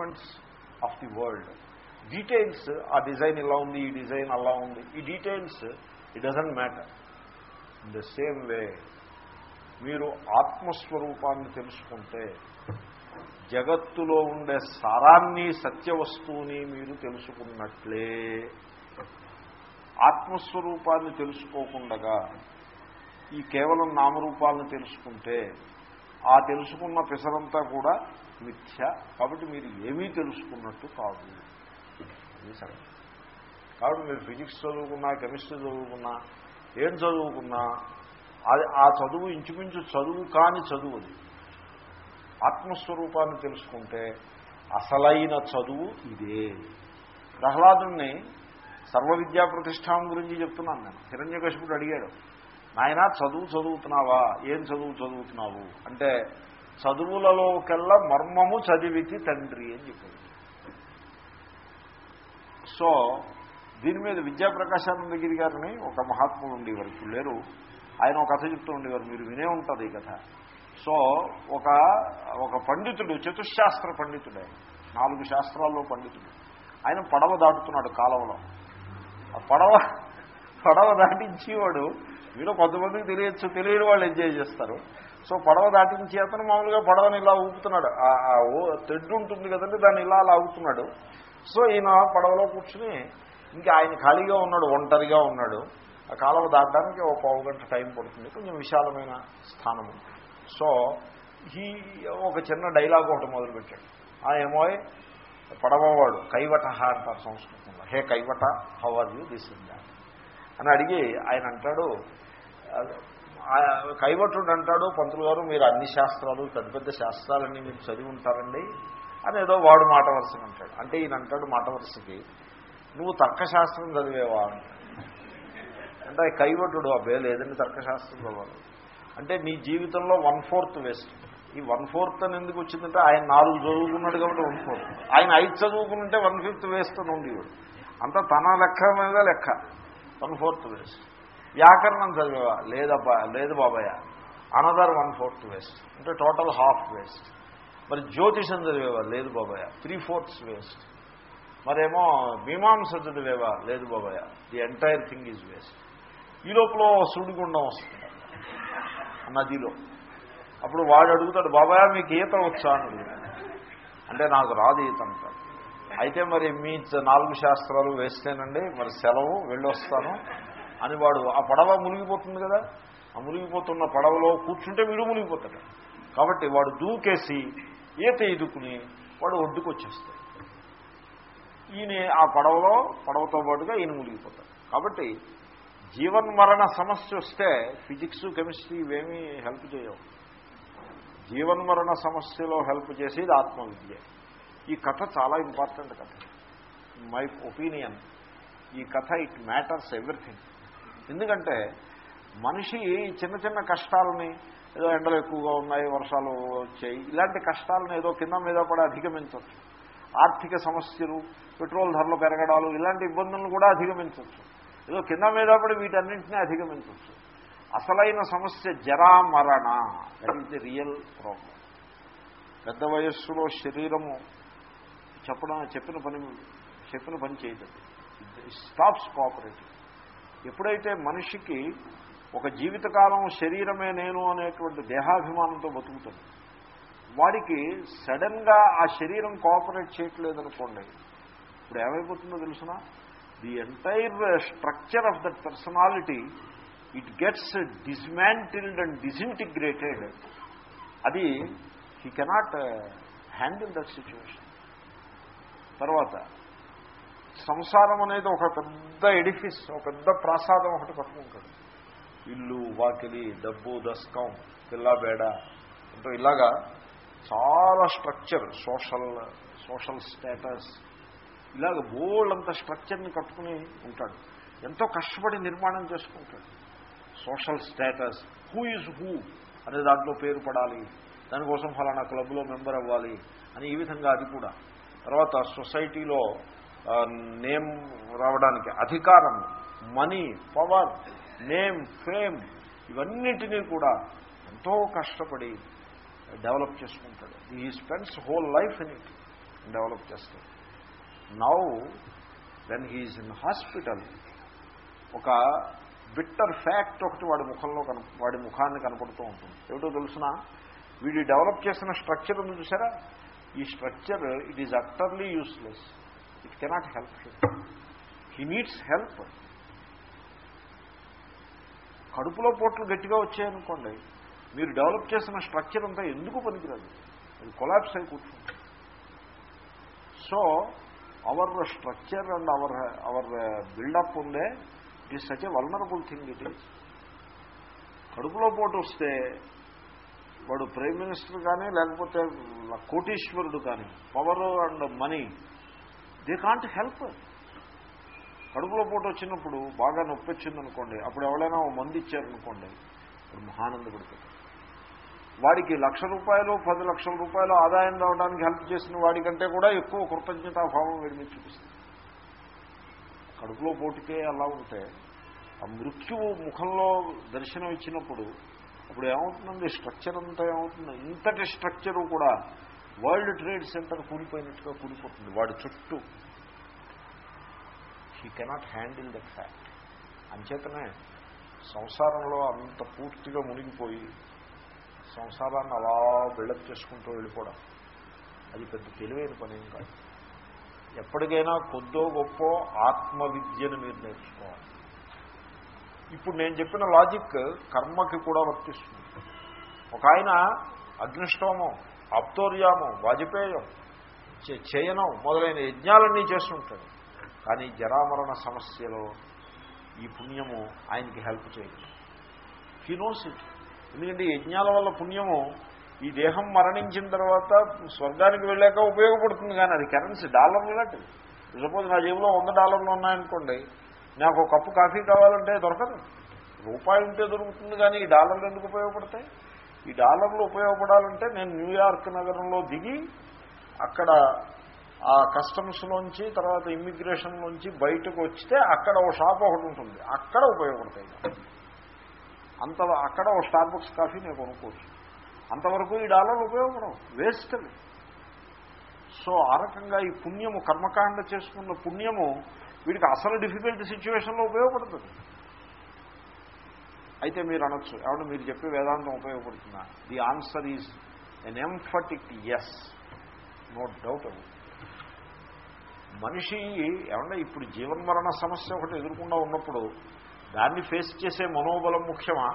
Ornaments of the world details ఆ design ఇలా ఉంది ఈ డిజైన్ అలా ఉంది. ఈ details it doesn't matter in the same way మీరు ఆత్మస్వరూపాన్ని తెలుసుకుంటే జగత్తులో ఉండే సారాన్ని సత్యవస్తువుని మీరు తెలుసుకున్నట్లే. ఆత్మస్వరూపాన్ని తెలుసుకోకుండా ఈ కేవలం నామరూపాలను తెలుసుకుంటే ఆ తెలుసుకున్న పిసరంతా కూడా మిథ్య. కాబట్టి మీరు ఏమీ తెలుసుకున్నట్టు కాదు. ఇది కాబట్టి మీరు ఫిజిక్స్ చదువుకున్నా కెమిస్ట్రీ చదువుకున్నా ఏం చదువుకున్నా అది ఆ చదువు ఇంచుమించు చదువు కాని చదువు అది. ఆత్మస్వరూపాన్ని తెలుసుకుంటే అసలైన చదువు ఇదే. ప్రహ్లాదుని సర్వ విద్యా ప్రతిష్టానం గురించి చెప్తున్నాను నేను. హిరణ్యకశిపుడు అడిగాడు నాయన చదువు చదువుతున్నావా? ఏం చదువు చదువుతున్నావు? అంటే చదువులలోకెల్లా మర్మము చదివితి తండ్రి అని చెప్పాడు. సో దీని మీద విద్యాప్రకాశానందగిరి గారిని ఒక మహాత్ముడు ఉండేవారు. ఇప్పుడు లేరు. ఆయన ఒక కథ చెప్తూ ఉండేవారు. మీరు వినే ఉంటుంది ఈ కథ. సో ఒక ఒక పండితుడు చతుశాస్త్ర పండితుడే. నాలుగు శాస్త్రాల్లో పండితుడు. ఆయన పడవ దాటుతున్నాడు కాలంలో ఆ పడవ పడవ దాటించేవాడు. మీరు కొంతమందికి తెలియచ్చు తెలియని వాళ్ళు ఎంజాయ్ చేస్తారు. సో పడవ దాటించి అతను మామూలుగా పడవని ఇలా ఊపుతున్నాడు. ఆ తెడ్డు ఉంటుంది కదండి దాన్ని ఇలా లాగుతున్నాడు సో ఈయన పడవలో కూర్చుని ఇంకా ఆయన ఖాళీగా ఉన్నాడు ఒంటరిగా ఉన్నాడు. ఆ కాలువ దాటడానికి ఒక పావు గంట టైం పడుతుంది. కొంచెం విశాలమైన స్థానము సో ఈ ఒక చిన్న డైలాగ్ ఒకటి మొదలుపెట్టాడు. ఆ ఏమో పడవవాడు కైవట అంటారు సంస్కృతంలో. Hey కైవట how are you? This in అని అడిగి ఆయన అంటాడు కైవటుడు అంటాడు పంతులు గారు మీరు అన్ని శాస్త్రాలు పెద్ద పెద్ద శాస్త్రాలన్నీ మీరు చదివి ఉంటారండి అని ఏదో వాడు మాట వరుసని అంటాడు. అంటే ఈయన అంటాడు మాట వరుసకి నువ్వు తర్కశాస్త్రం చదివేవా? అంటే కైవటుడు అబ్బే లేదండి తర్కశాస్త్రం చదవాలి అంటే నీ జీవితంలో వన్ ఫోర్త్ వేస్ట్. ఈ వన్ ఫోర్త్ అని ఎందుకు వచ్చిందంటే ఆయన నాలుగు చదువుకున్నాడు కాబట్టి వన్ ఫోర్త్. ఆయన ఐదు చదువుకుంటే వన్ ఫిఫ్త్ వేస్ట్ అని ఉండేవాడు. అంతా తన లెక్క మీద లెక్క. One fourth waste. వ్యాకరణం చదివేవా లేదబ్బా లేదు బాబాయ్. Another one fourth waste. అంటే టోటల్ హాఫ్ వేస్ట్. మరి జ్యోతిషం చదివేవా? లేదు బాబాయ్. Three fourths waste. మరేమో మీమాంస చదివేవా? లేదు బాబాయ్. The entire thing is waste. ఈ లోపల సుడిగుండం వస్తుంది. నదిలో. అప్పుడు వాడు అడుగుతాడు బాబాయ్ మీకు ఈతం వచ్చా? అని అంటే నాకు రాదు ఈతం అంటాడు. అయితే మరి మీ నాలుగు శాస్త్రాలు వేస్తేనండి మరి సెలవు వెళ్ళొస్తాను అని వాడు ఆ పడవ మునిగిపోతుంది కదా? ఆ మునిగిపోతున్న పడవలో కూర్చుంటే వీడు మునిగిపోతాడు. కాబట్టి వాడు దూకేసి ఈత ఎదుకుని వాడు ఒడ్డుకు వచ్చేస్తాడు ఈయన ఆ పడవలో పడవతో పాటుగా ఈయన మునిగిపోతాడు. కాబట్టి జీవన్మరణ సమస్య వస్తే ఫిజిక్స్ కెమిస్ట్రీ ఇవేమీ హెల్ప్ చేయవు. జీవన్మరణ సమస్యలో హెల్ప్ చేసేది ఆత్మవిద్య. ఈ కథ చాలా ఇంపార్టెంట్ కథ. మై ఒపీనియన్ ఈ కథ ఇట్ మ్యాటర్స్ ఎవ్రీథింగ్ ఎందుకంటే మనిషి చిన్న చిన్న కష్టాలని ఏదో ఎండలు ఎక్కువగా ఉన్నాయి వర్షాలు వచ్చాయి ఇలాంటి కష్టాలను ఏదో కింద మీద కూడా అధిగమించవచ్చు. ఆర్థిక సమస్యలు పెట్రోల్ ధరలు పెరగడాలు ఇలాంటి ఇబ్బందులను కూడా అధిగమించవచ్చు. ఏదో కింద మీద పడి వీటన్నింటినీ అధిగమించవచ్చు. అసలైన సమస్య జరా మరణ. That is the real problem పెద్ద వయస్సులో శరీరము చెప్పడం చెప్పిన పని చెప్పిన పని చేయదు. స్టాప్స్ కోఆపరేటివ్ ఎప్పుడైతే మనిషికి ఒక జీవితకాలం శరీరమే నేను అనేటువంటి దేహాభిమానంతో బతుకుతుంది వాడికి సడన్గా ఆ శరీరం కోఆపరేట్ చేయట్లేదనుకోండి ఇప్పుడు ఏమైపోతుందో తెలుసిన? The entire structure of that personality it gets dismantled and disintegrated అది he cannot handle that situation తర్వాత సంసారం అనేది ఒక పెద్ద ఎడిఫిస్ ఒక పెద్ద ప్రాసాదం ఒకటి పట్టుకుంటాడు ఇల్లు వాకిలి డబ్బు దస్కం పిల్లబేడ అంటే ఇలాగా చాలా స్ట్రక్చర్ సోషల్ సోషల్ స్టేటస్. ఇలాగ బోల్డంత స్ట్రక్చర్ని కట్టుకుని ఉంటాడు. ఎంతో కష్టపడి నిర్మాణం చేసుకుంటాడు. Social status who is who అనే దాంట్లో పేరు పడాలి. దానికోసం ఫలానా క్లబ్లో మెంబర్ అవ్వాలి అని ఈ విధంగా అది కూడా. తర్వాత సొసైటీలో నేమ్ రావడానికి అధికారం మనీ పవర్ నేమ్ ఫేమ్ ఇవన్నిటినీ కూడా ఎంతో కష్టపడి డెవలప్ చేసుకుంటాడు. He spends whole life in it develop చేస్తాడు. Now then he is in hospital ఒక బిట్టర్ ఫ్యాక్ట్ ఒకటి వాడి ముఖంలో కన వాడి ముఖాన్ని కనపడుతూ ఉంటుంది. ఏమిటో తెలుసిన? వీడి డెవలప్ చేసిన స్ట్రక్చర్ ఉంది చూసారా ఈ structure it is utterly useless. It cannot help him he needs help కడుపులో పోట్లు గట్టిగా వచ్చాయనుకోండి మీరు డెవలప్ చేసిన స్ట్రక్చర్ అంతా ఎందుకు పనికిరాదు? అది కొలాప్స్ అయి కూర్చుంటుంది. So our structure and our our buildup ఉందే. It is such a vulnerable thing it is కడుపులో పోటు వస్తే వాడు ప్రైమ్ మినిస్టర్ కానీ లేకపోతే కోటీశ్వరుడు కానీ power and money they can't help. కడుపులో పోటు వచ్చినప్పుడు బాగా నొప్పి వచ్చిందనుకోండి అప్పుడు ఎవరైనా ఓ మంది ఇచ్చారనుకోండి ఇప్పుడు మహానందపడుతుంది వాడికి లక్ష రూపాయలు పది లక్షల రూపాయలు ఆదాయం రావడానికి హెల్ప్ చేసిన వాడికంటే కూడా ఎక్కువ కృతజ్ఞతాభావం వీడిని చూపిస్తుంది. కడుపులో పోటుకే అలా ఉంటే ఆ మృత్యువు ముఖంలో దర్శనం ఇచ్చినప్పుడు అప్పుడు ఏమవుతుందండి? స్ట్రక్చర్ అంతా ఏమవుతుంది? ఇంతటి స్ట్రక్చరు కూడా వరల్డ్ ట్రేడ్ సెంటర్ కూలిపోయినట్టుగా కూలిపోతుంది. వాడి చుట్టూ. He cannot handle that fact అంచేతనే సంసారంలో అంత పూర్తిగా మునిగిపోయి సంసారాన్ని అలా బిల్డప్ చేసుకుంటూ వెళ్ళిపోవడం. అది పెద్ద తెలివైన పని ఏం కాదు. ఎప్పటికైనా కొద్దో గొప్ప ఆత్మవిద్యను మీరు నేర్చుకోవాలి. ఇప్పుడు నేను చెప్పిన లాజిక్ కర్మకి కూడా వర్తిస్తుంది. ఒక ఆయన అగ్నిష్టోమం అప్తోర్యామం వాజపేయం చేయనం మొదలైన యజ్ఞాలన్నీ చేస్తుంటాడు. కానీ జరామరణ సమస్యలో ఈ పుణ్యము ఆయనకి హెల్ప్ చేయదు. హీ నోస్ ఇట్ ఎందుకంటే యజ్ఞాల వల్ల పుణ్యము ఈ దేహం మరణించిన తర్వాత స్వర్గానికి వెళ్ళాక ఉపయోగపడుతుంది కానీ అది కరెన్సీ డాలర్లు లాంటిది సపోజ్ నా జేబులో వంద డాలర్లు ఉన్నాయనుకోండి నాకు ఒక కప్పు కాఫీ కావాలంటే దొరకదు. రూపాయి ఉంటే దొరుకుతుంది కానీ ఈ డాలర్లు ఎందుకు ఉపయోగపడతాయి? ఈ డాలర్లు ఉపయోగపడాలంటే నేను న్యూయార్క్ నగరంలో దిగి అక్కడ ఆ కస్టమ్స్లోంచి తర్వాత ఇమ్మిగ్రేషన్లోంచి బయటకు వచ్చితే అక్కడ ఓ షాప్ ఒకటి ఉంటుంది. అక్కడ ఉపయోగపడతాయి. అంత అక్కడ ఓ స్టార్ బుక్స్ కాఫీ నేను కొనుక్కోవచ్చు. అంతవరకు ఈ డాలర్లు ఉపయోగపడవు. వేస్ట్ సో ఆ రకంగా ఈ పుణ్యము కర్మకాండ చేసుకున్న పుణ్యము వీడికి అసలు డిఫికల్ట్ సిచ్యువేషన్లో ఉపయోగపడుతుంది. అయితే మీరు అనొచ్చు ఏమన్నా మీరు చెప్పే వేదాంతం ఉపయోగపడుతుందా? The answer is an emphatic yes no doubt మనిషి ఏమన్నా ఇప్పుడు జీవన్మరణ సమస్య ఒకటి ఎదుర్కొండా ఉన్నప్పుడు దాన్ని ఫేస్ చేసే మనోబలం ముఖ్యమా?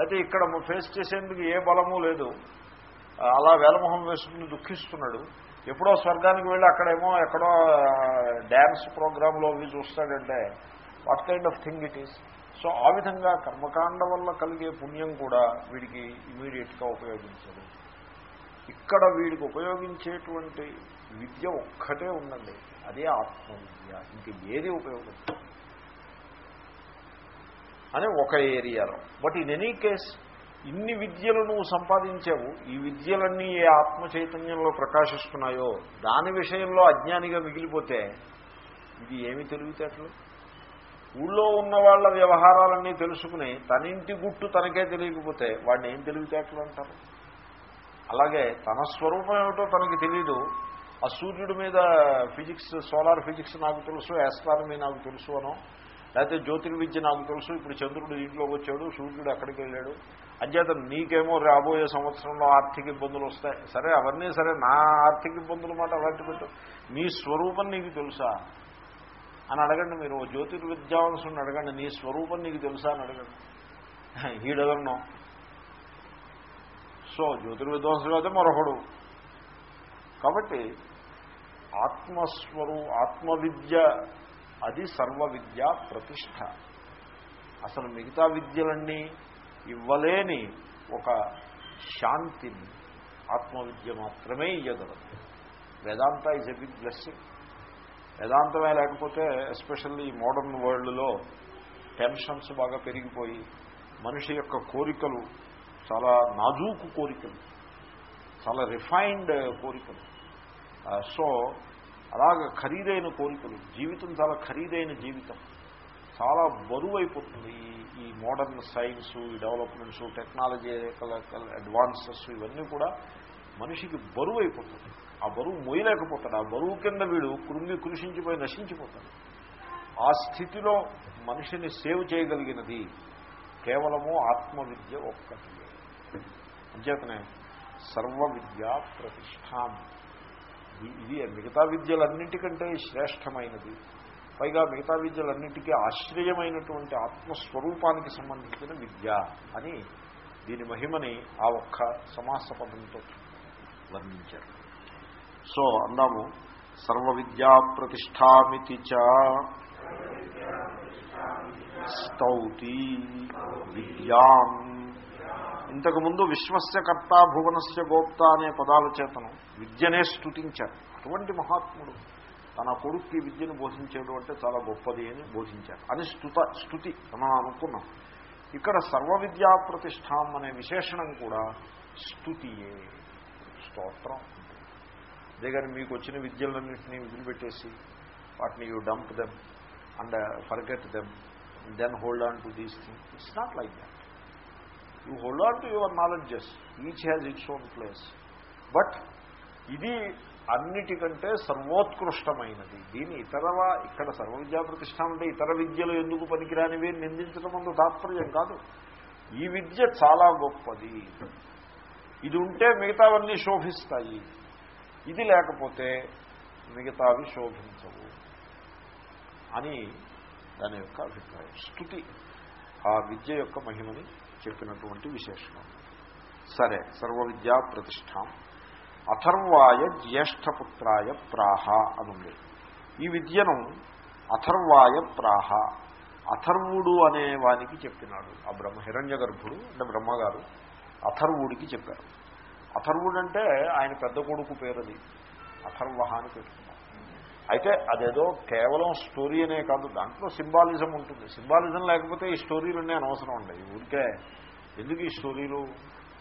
అయితే ఇక్కడ ఫేస్ చేసేందుకు ఏ బలమూ లేదు. అలా వేలమొహం వేసుకుని దుఃఖిస్తున్నాడు. ఎప్పుడో స్వర్గానికి వెళ్ళి అక్కడేమో ఎక్కడో డ్యాన్స్ ప్రోగ్రాంలో అవి చూస్తాడంటే what kind of thing it is so ఆ విధంగా కర్మకాండ వల్ల కలిగే పుణ్యం కూడా వీడికి ఇమీడియట్గా ఉపయోగించదు. ఇక్కడ వీడికి ఉపయోగించేటువంటి విద్య ఒక్కటే ఉందండి. అదే ఆత్మవిద్య. ఇంక ఏది ఉపయోగించదు అని ఒక ఏరియాలో బట్ ఇన్ ఎనీ కేస్ ఇన్ని విద్యలు నువ్వు సంపాదించావు ఈ విద్యలన్నీ ఏ ఆత్మ చైతన్యంలో ప్రకాశిస్తున్నాయో దాని విషయంలో అజ్ఞానిగా మిగిలిపోతే ఇది ఏమి తెలివితేటలు? ఊళ్ళో ఉన్న వాళ్ళ వ్యవహారాలన్నీ తెలుసుకుని తనింటి గుట్టు తనకే తెలియకపోతే వాడిని ఏం తెలివితేటలు అంటారు? అలాగే తన స్వరూపం ఏమిటో తనకి తెలియదు ఆ సూర్యుడి మీద ఫిజిక్స్ సోలార్ ఫిజిక్స్ నాకు తెలుసు ఆస్ట్రానమీ నాకు తెలుసు అనో లేకపోతే జ్యోతిర్విద్య నాకు తెలుసు ఇప్పుడు చంద్రుడు ఇంట్లోకి వచ్చాడు సూర్యుడు ఎక్కడికి వెళ్ళాడు. అంచేత నీకేమో రాబోయే సంవత్సరంలో ఆర్థిక ఇబ్బందులు వస్తాయి. సరే అవన్నీ సరే నా ఆర్థిక ఇబ్బందులు మాట అలాంటి పెట్టు. నీ స్వరూపం నీకు తెలుసా? అని అడగండి మీరు. జ్యోతిర్విద్యావంశుని అడగండి. నీ స్వరూపం నీకు తెలుసా అని అడగండి. ఈడగన్నో సో జ్యోతిర్విద్వాంసుడు అయితే మరొకడు. కాబట్టి ఆత్మస్వరూ ఆత్మవిద్య అది సర్వ విద్య ప్రతిష్ట. అసలు మిగతా విద్యలన్నీ ఇవ్వలేని ఒక శాంతిని ఆత్మవిద్య మాత్రమే ఇవ్వగలదు Vedanta is a big blessing వేదాంతమే లేకపోతే ఎస్పెషల్లీ మోడర్న్ వరల్డ్లో టెన్షన్స్ బాగా పెరిగిపోయి మనిషి యొక్క కోరికలు చాలా నాజూకు కోరికలు చాలా రిఫైన్డ్ కోరికలు. సో అలాగ ఖరీదైన కోరికలు జీవితం చాలా ఖరీదైన జీవితం. చాలా బరువు అయిపోతుంది ఈ మోడర్న్ సైన్స్ ఈ డెవలప్మెంట్స్ టెక్నాలజీ అడ్వాన్సెస్ ఇవన్నీ కూడా మనిషికి బరువు అయిపోతుంది ఆ బరువు మోయలేకపోతాడు. ఆ బరువు కింద వీడు కృంగి కృషించిపోయి నశించిపోతాడు. ఆ స్థితిలో మనిషిని సేవ్ చేయగలిగినది కేవలము ఆత్మవిద్య ఒక్కటి. అంచేతనే సర్వ విద్యా ప్రతిష్టాం ఇది మిగతా విద్యలన్నింటికంటే శ్రేష్టమైనది. పైగా మిగతా విద్యలన్నింటికీ ఆశ్రయమైనటువంటి ఆత్మస్వరూపానికి సంబంధించిన విద్య అని దీని మహిమని ఆ ఒక్క సమాస పదంతో వర్ణించారు. సో అందాము సర్వ విద్యా ప్రతిష్టామితి చ స్తౌతి విద్యాం. ఇంతకుముందు విశ్వస్య కర్త భువనస్య గోప్త అనే పదాల చేతను విద్యనే స్థుతించారు అటువంటి మహాత్ముడు. తన కొడుక్కి విద్యను బోధించాడు అంటే చాలా గొప్పది అని బోధించారు. అని స్థుత స్థుతి మనం అనుకున్నాం. ఇక్కడ సర్వ విద్యా ప్రతిష్టాం అనే విశేషణం కూడా స్థుతియే స్తోత్రం. అదే కానీ మీకు వచ్చిన విద్యలన్నింటినీ వదిలిపెట్టేసి వాటిని you dump them and forget them then hold on to these thing it's not like that you hold on to your knowledges each has its own place but ఇది అన్నిటికంటే సర్వోత్కృష్టమైనది. దీని ఇతరవా ఇక్కడ సర్వ విద్యా ప్రతిష్టానం అంటే ఇతర విద్యలు ఎందుకు పనికిరానివి నిందించడం అందు తాత్పర్యం కాదు. ఈ విద్య చాలా గొప్పది. ఇది ఉంటే మిగతావన్నీ శోభిస్తాయి. ఇది లేకపోతే మిగతావి శోభించవు అని దాని యొక్క అభిప్రాయం. స్థుతి ఆ విద్య యొక్క మహిమని చెప్పినటువంటి విశేషణం. సరే సర్వ విద్యా ప్రతిష్టాం అథర్వాయ జ్యేష్ఠపుత్రాయ ప్రాహ అనుంది. ఈ విద్యను అథర్వాయ ప్రాహ అథర్వుడు అనే వానికి చెప్పినాడు. ఆ బ్రహ్మ హిరణ్య గర్భుడు అంటే బ్రహ్మగారు అథర్వుడికి చెప్పారు. అథర్వుడు అంటే ఆయన పెద్ద కొడుకు పేరుది అథర్వ అని పెట్టుకున్నారు. అయితే అదేదో కేవలం స్టోరీ అనే కాదు దాంట్లో సింబాలిజం ఉంటుంది. సింబాలిజం లేకపోతే ఈ స్టోరీలన్నీ అనవసరం ఉండవు ఊరికే ఎందుకు ఈ స్టోరీలు?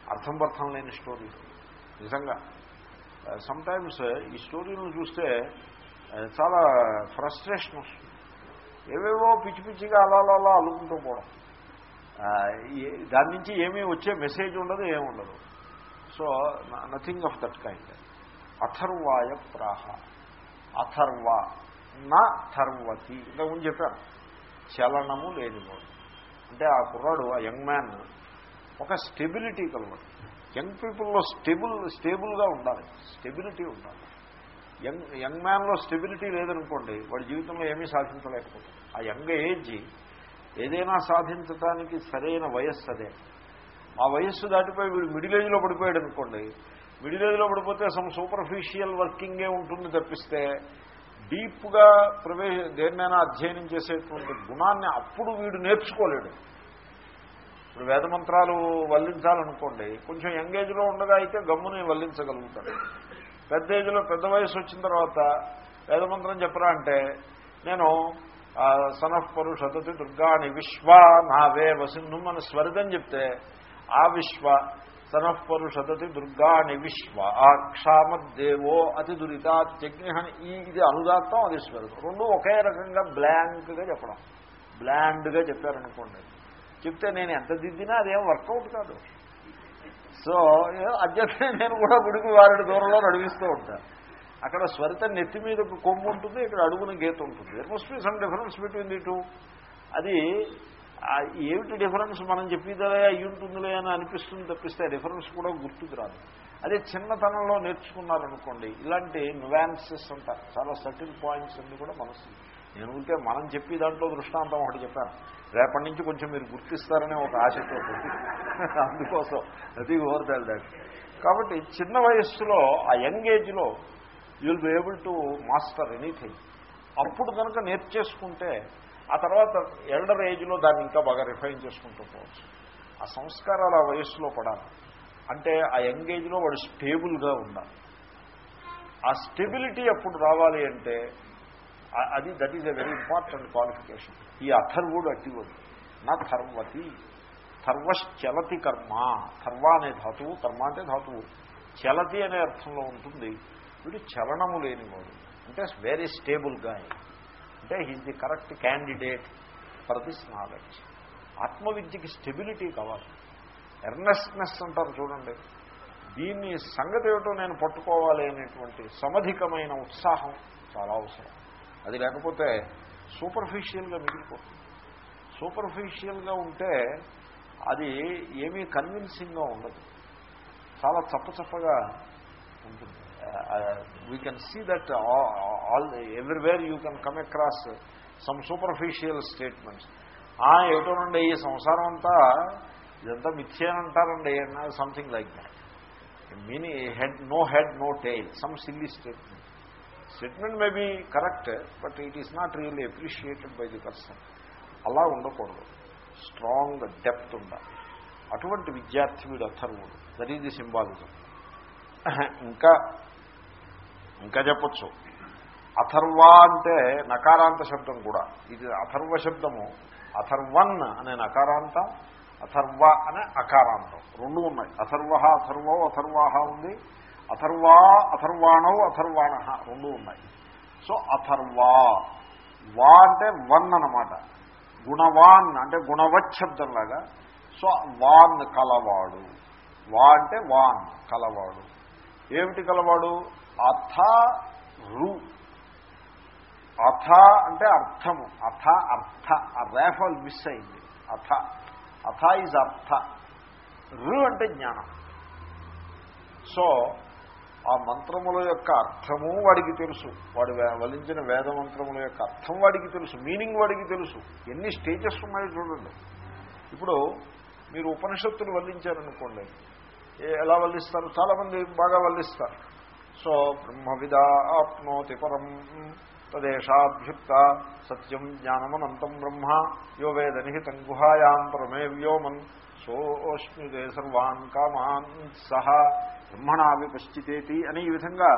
అర్థం పర్థం లేని స్టోరీలు. నిజంగా Uh, సమ్టైమ్స్ uh, ఈ స్టోరీలను చూస్తే uh, చాలా ఫ్రస్ట్రేషన్ వస్తుంది. ఏవేవో పిచ్చి పిచ్చిగా అలా అలా అల్లుకుంటూ పోవడం. దాని నుంచి ఏమీ వచ్చే మెసేజ్ ఉండదు ఏముండదు so nothing of that kind అథర్వాయ ప్రాహ. అథర్వ. నా థర్వతి. ఇంతకుముందు చెప్పాను. చలనము లేనివాడు. అంటే ఆ కుర్రాడు ఆ యంగ్ మ్యాన్ ఒక స్టెబిలిటీ కలవాడు. యంగ్ పీపుల్లో స్టేబుల్ స్టేబుల్గా ఉండాలి. స్టెబిలిటీ ఉండాలి. యంగ్ యంగ్ మ్యాన్లో స్టెబిలిటీ లేదనుకోండి వాడి జీవితంలో ఏమీ సాధించలేకపోతుంది ఆ యంగ్ ఏజ్ ఏదైనా సాధించడానికి సరైన వయస్సు అదే. ఆ వయస్సు దాటిపోయి వీడు మిడిల్ ఏజ్లో పడిపోయాడు అనుకోండి మిడిల్ ఏజ్లో పడిపోతే సమ్ సూపర్ఫిషియల్ వర్కింగే ఉంటుంది తప్పిస్తే డీప్గా ప్రవేశ దేన్నైనా అధ్యయనం చేసేటువంటి గుణాన్ని అప్పుడు వీడు నేర్చుకోలేడు. ఇప్పుడు వేదమంత్రాలు వల్లించాలనుకోండి కొంచెం యంగ్ ఏజ్లో ఉండగా అయితే గమ్ముని వల్లించగలుగుతాడు పెద్ద ఏజ్లో పెద్ద వయసు వచ్చిన తర్వాత వేదమంత్రం చెప్పరా అంటే నేను సనఫ్ దుర్గాని విశ్వ నావే వసింధు మన స్వరితం చెప్తే ఆ విశ్వ సనః దుర్గాని విశ్వ ఆ క్షామదేవో అతి దురితాత్యగ్ని అని ఈ ఇది అనుదాత్తం అది స్వరూపం రెండు ఒకే రకంగా బ్లాంక్గా చెప్పడం. బ్లాండ్గా చెప్పారనుకోండి. చెప్తే నేను ఎంత దిద్దినా అదేం వర్కౌట్ కాదు. సో అధ్యక్షుడు నేను కూడా గుడికి వారి దూరంలో నడిపిస్తూ ఉంటాను అక్కడ స్వరిత నెత్తి మీద కొమ్ము ఉంటుంది ఇక్కడ అడుగున గీత ఉంటుంది. There must be some difference between the two అది ఏమిటి డిఫరెన్స్ మనం చెప్పేదలే అయ్యి ఉంటుందిలే అని అనిపిస్తుంది తప్పిస్తే డిఫరెన్స్ కూడా గుర్తుకు రాదు. అదే చిన్నతనంలో నేర్చుకున్నారనుకోండి ఇలాంటి నువాన్సెస్ ఉంటారు చాలా సటిల్ పాయింట్స్ అన్ని కూడా మనసు నేను ఉంటే మనం చెప్పి దాంట్లో దృష్టాంతం ఒకటి చెప్పాను. రేపటి నుంచి కొంచెం మీరు గుర్తిస్తారనే ఒక ఆశతో అందుకోసం అది ఓవర్ దాట్ కాబట్టి చిన్న వయస్సులో ఆ యంగ్ ఏజ్లో you will be able to master anything అప్పుడు కనుక నేర్చేసుకుంటే ఆ తర్వాత ఎల్డర్ ఏజ్లో దాన్ని ఇంకా బాగా రిఫైన్ చేసుకుంటూ పోవచ్చు. ఆ సంస్కారాలు ఆ వయస్సులో పడాలి. అంటే ఆ యంగ్ ఏజ్లో వాడు స్టేబుల్గా ఉండాలి. ఆ స్టెబిలిటీ అప్పుడు రావాలి అంటే అది that is a very important qualification ఈ అథర్వుడు అట్టివాడు నా థర్వతి థర్వశ్చలతి కర్మ. థర్వ అనే ధాతువు కర్మ అంటే ధాతువు. చలతి అనే అర్థంలో ఉంటుంది. వీడు చలనము లేనివాడు. అంటే వెరీ స్టేబుల్ గాయ అంటే he's the correct candidate for this knowledge ఆత్మవిద్యకి stability కావాలి. ఎర్నెస్నెస్ అంటారు చూడండి. దీన్ని సంగతి ఏమిటో నేను పట్టుకోవాలి అనేటువంటి సమధికమైన ఉత్సాహం చాలా అవసరం. అది లేకపోతే సూపర్ఫిషియల్గా మిగిలిపోతుంది. సూపర్ఫిషియల్గా ఉంటే అది ఏమీ కన్విన్సింగ్గా ఉండదు. చాలా చప్పచప్పగా ఉంటుంది. We can see that all everywhere you can come across some superficial statements ఏటోనండి ఈ సంసారం అంతా ఇదంతా మిథ్యానంటారండి something like that meaning head no head no tail some silly statement statement may be correct but it is not really appreciated by the person. అలా ఉండకూడదు. Strong depth ఉండాలి. అటువంటి విద్యార్థి వీడు అథర్వుడు. దట్ ఈజ్ ది సింబాలిజం ఇంకా ఇంకా చెప్పచ్చు. అథర్వ అంటే నకారాంత శబ్దం కూడా. ఇది అథర్వ శబ్దము. అథర్వన్ అనే నకారాంతం అథర్వ అనే అకారాంతం. రెండు ఉన్నాయి. అథర్వ అథర్వో అథర్వాహ ఉంది. అథర్వా అథర్వాణవు అథర్వాణ రెండు ఉన్నాయి. సో అథర్వా వా అంటే వన్ అన్నమాట. గుణవాన్ అంటే గుణవచ్చబ్దంలాగా సో వాన్ కలవాడు. వా అంటే వాన్ కలవాడు. ఏమిటి కలవాడు? అథ రు. అథ అంటే అర్థము. అథ అర్థ. ఆ రేఫల్ మిస్ అయింది. అథ. అథ ఈజ్ అర్థ. రు అంటే జ్ఞానం. సో ఆ మంత్రముల యొక్క అర్థము వాడికి తెలుసు. వాడు వలించిన వేద మంత్రముల యొక్క అర్థం వాడికి తెలుసు. మీనింగ్ వాడికి తెలుసు. ఎన్ని స్టేజెస్ ఉన్నాయో చూడండి. ఇప్పుడు మీరు ఉపనిషత్తులు వల్లించారనుకోండి. ఎలా వల్లిస్తారు? చాలామంది బాగా వల్లిస్తారు. సో బ్రహ్మవిద ఆప్నోతి పరం తదేషాభ్యుక్త సత్యం జ్ఞానమనంతం బ్రహ్మ యో వేద నిహితం గుహాయాం పరమే వ్యోమన్ సోష్మిదే సర్వాన్ కామాన్ సహ బ్రహ్మణా విపశ్చితేతి అని ఈ విధంగా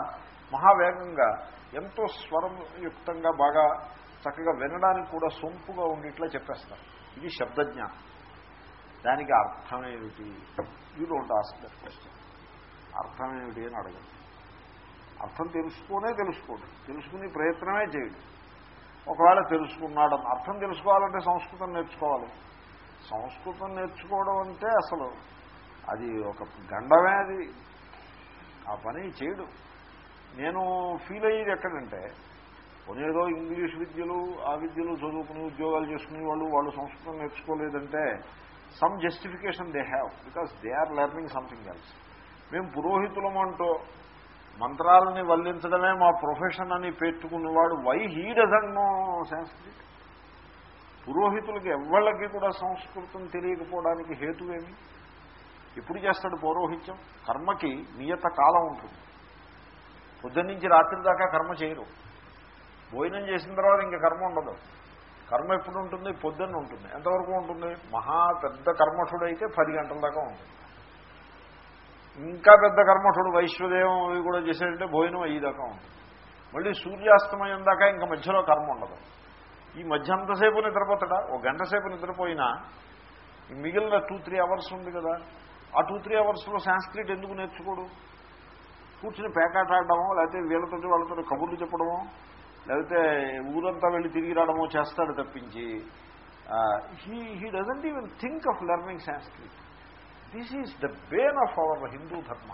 మహావేగంగా ఎంతో స్వరం యుక్తంగా బాగా చక్కగా వినడానికి కూడా సొంపుగా ఉండేట్లా చెప్పేస్తారు. ఇది శబ్దజ్ఞానం. దానికి అర్థం ఏమిటి you don't ask that question అర్థం ఏమిటి అని అడగండి. అర్థం తెలుసుకునే తెలుసుకోండి. తెలుసుకునే ప్రయత్నమే చేయండి. ఒకవేళ తెలుసుకున్నాడు అర్థం తెలుసుకోవాలంటే సంస్కృతం నేర్చుకోవాలి. సంస్కృతం నేర్చుకోవడం అంటే అసలు అది ఒక గండమే అది. ఆ పని చేయడు. నేను ఫీల్ అయ్యేది ఎక్కడంటే కొనేదో ఇంగ్లీష్ విద్యలు ఆ విద్యలు చదువుకుని ఉద్యోగాలు చేసుకునే వాళ్ళు వాళ్ళు సంస్కృతం నేర్చుకోలేదంటే some justification they have because they are learning something else మేము పురోహితులం అంటూ మంత్రాలని వల్లించడమే మా ప్రొఫెషన్ అని పెట్టుకున్నవాడు వై హీ డజంట్ నో సంస్కృతి పురోహితులకి ఎవళ్ళకి కూడా సంస్కృతం తెలియకపోవడానికి హేతువేమి ఎప్పుడు చేస్తాడు పౌరోహిత్యం? కర్మకి నియత కాలం ఉంటుంది. పొద్దున్న నుంచి రాత్రి దాకా కర్మ చేయరు. భోజనం చేసిన తర్వాత ఇంకా కర్మ ఉండదు. కర్మ ఎప్పుడు ఉంటుంది? పొద్దున్న ఉంటుంది. ఎంతవరకు ఉంటుంది? మహా పెద్ద కర్మఠుడైతే పది గంటల దాకా ఉంటుంది. ఇంకా పెద్ద కర్మఠుడు వైశ్వదేవం అవి కూడా చేసేటంటే భోజనం అయ్యేదాకా ఉంటుంది. మళ్ళీ సూర్యాస్తమయం దాకా ఇంకా మధ్యలో కర్మ ఉండదు. ఈ మధ్య అంతసేపు నిద్రపోతాడా? ఒక గంట సేపు నిద్రపోయినా మిగిలిన టూ త్రీ అవర్స్ ఉంది కదా. ఆ టూ త్రీ అవర్స్లో సాంస్క్రిట్ ఎందుకు నేర్చుకోడు? కూర్చుని పేకాట ఆడడమో లేకపోతే వీళ్ళతో వాళ్ళతో కబుర్లు చెప్పడమో లేకపోతే ఊరంతా వెళ్ళి తిరిగి రావడమో చేస్తాడు తప్పించి he he doesn't even think of learning Sanskrit this is the bane of our Hindu dharma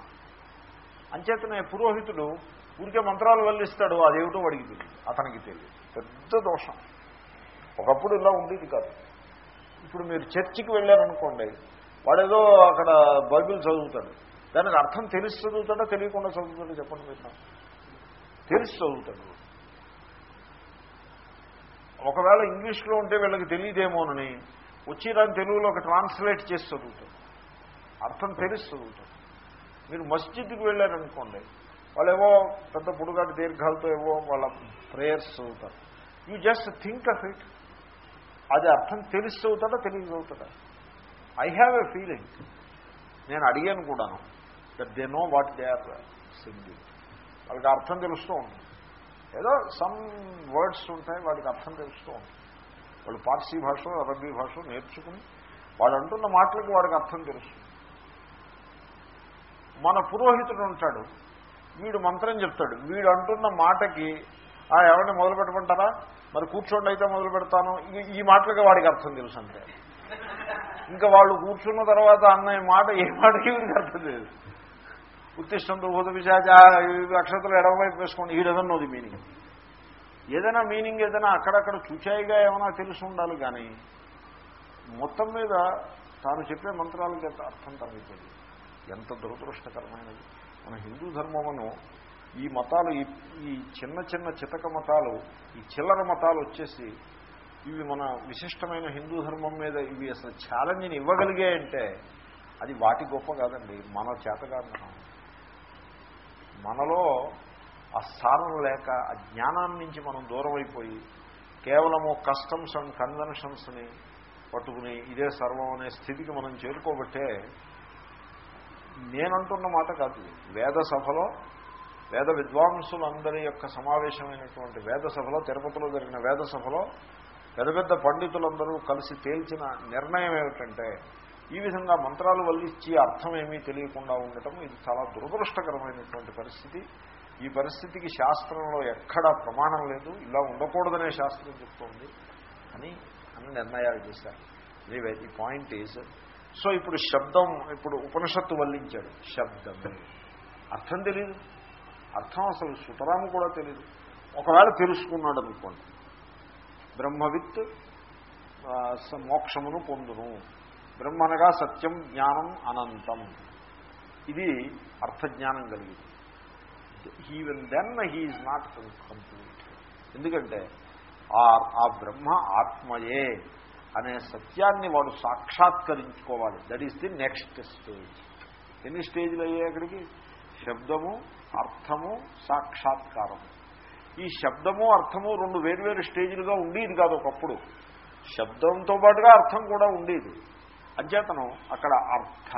అంచేతనే పురోహితుడు ఊరికే మంత్రాలు వల్లిస్తాడు అదేమిటో అడిగి తెలియదు అతనికి తెలియదు పెద్ద దోషం. ఒకప్పుడు ఇలా ఉండేది కాదు. ఇప్పుడు మీరు చర్చికి వెళ్ళారనుకోండి వాడేదో అక్కడ బైబిల్ చదువుతాడు. దానికి అర్థం తెలిసి చదువుతాడో తెలియకుండా చదువుతాడో చెప్పండి మీరు తెలిసి చదువుతాడు. ఒకవేళ ఇంగ్లీష్లో ఉంటే వీళ్ళకి తెలియదేమోనని వచ్చి దాన్ని తెలుగులో ఒక ట్రాన్స్లేట్ చేసి చదువుతాడు. అర్థం తెలిసి చదువుతాడు. మీరు మస్జిద్కి వెళ్ళారనుకోండి వాళ్ళు ఏవో పెద్ద పొడుగాటి దీర్ఘాలతో ఏవో వాళ్ళ ప్రేయర్స్ చదువుతారు. You just think of it అది అర్థం తెలిసి చదువుతాడా తెలియదు చదువుతాడా ఐ హ్యావ్ ఎ ఫీలింగ్ నేను అడిగాను కూడాను that they know what they are singing వాళ్ళకి అర్థం తెలుస్తూ ఉంటుంది ఏదో సమ్ వర్డ్స్ ఉంటాయి వాళ్ళకి అర్థం తెలుస్తూ ఉంటుంది వాళ్ళు పార్సీ భాష అరబీ భాష నేర్చుకుని వాళ్ళు అంటున్న మాటలకు వాడికి అర్థం తెలుస్తుంది. మన పురోహితుడు ఉంటాడు వీడు మంత్రం చెప్తాడు వీడు అంటున్న మాటకి ఎవరిని మొదలు పెట్టమంటారా మరి కూర్చోండి అయితే మొదలు పెడతాను. ఈ మాటలుగా వాడికి అర్థం తెలుసు అంతే. ఇంకా వాళ్ళు కూర్చున్న తర్వాత అన్న మాట ఏ మాటకి వీడికి అర్థం లేదు. ఉత్తిష్టంతో భూత విశాచ అక్షతలు ఎడవైపు వేసుకోండి he doesn't know the meaning ఏదైనా మీనింగ్ ఏదైనా అక్కడక్కడ చూచాయిగా ఏమైనా తెలిసి ఉండాలి కానీ మొత్తం మీద తాను చెప్పే మంత్రాలకి ఎంత అర్థం తనకి తెలియదు ఎంత దురదృష్టకరమైనది. మన హిందూ ధర్మమును ఈ మతాలు ఈ చిన్న చిన్న చితక మతాలు ఈ చిల్లర మతాలు వచ్చేసి ఇవి మన విశిష్టమైన హిందూ ధర్మం మీద ఇవి అసలు ఛాలెంజ్ని ఇవ్వగలిగాయంటే అది వాటి గొప్ప కాదండి. మన చేత మనలో ఆ సారం లేక ఆ జ్ఞానాన్ని నుంచి మనం దూరం అయిపోయి కేవలము కస్టమ్స్ అండ్ కన్వెన్షన్స్ని పట్టుకుని ఇదే సర్వం అనే స్థితికి మనం చేరుకోబట్టే నేనంటున్న మాట కాదు. వేద సభలో వేద విద్వాంసులందరి యొక్క సమావేశమైనటువంటి వేద సభలో తిరుపతిలో జరిగిన వేద సభలో పెద్ద పెద్ద పండితులందరూ కలిసి తేల్చిన నిర్ణయం ఏమిటంటే ఈ విధంగా మంత్రాలు వల్లిచ్చి అర్థం ఏమీ తెలియకుండా ఉండటం ఇది చాలా దురదృష్టకరమైనటువంటి పరిస్థితి. ఈ పరిస్థితికి శాస్త్రంలో ఎక్కడా ప్రమాణం లేదు. ఇలా ఉండకూడదనే శాస్త్రం చెప్తోంది అని అని నిర్ణయాలు చేశారు. ఎనీవే ఈ పాయింట్ ఈజ్ సో ఇప్పుడు శబ్దం ఇప్పుడు ఉపనిషత్తు వల్లించాడు శబ్దం అర్థం తెలియదు అర్థం అసలు సుతరాము కూడా తెలియదు ఒకవేళ తెలుసుకున్నాడు అనుకోండి. బ్రహ్మవిత్ మోక్షమును పొందును. బ్రహ్మనగా సత్యం జ్ఞానం అనంతం. ఇది అర్థజ్ఞానం కలిగింది. He will then he is not complete ఎందుకంటే ఆ బ్రహ్మ ఆత్మయే అనే సత్యాన్ని వాడు సాక్షాత్కరించుకోవాలి. That is the next stage ఎన్ని స్టేజ్లు అయ్యాయి అక్కడికి? శబ్దము అర్థము సాక్షాత్కారము. ఈ శబ్దము అర్థము రెండు వేరువేరు స్టేజీలుగా ఉండేది కాదు ఒకప్పుడు. శబ్దంతో పాటుగా అర్థం కూడా ఉండేది. అధ్యతనం అక్కడ అర్థ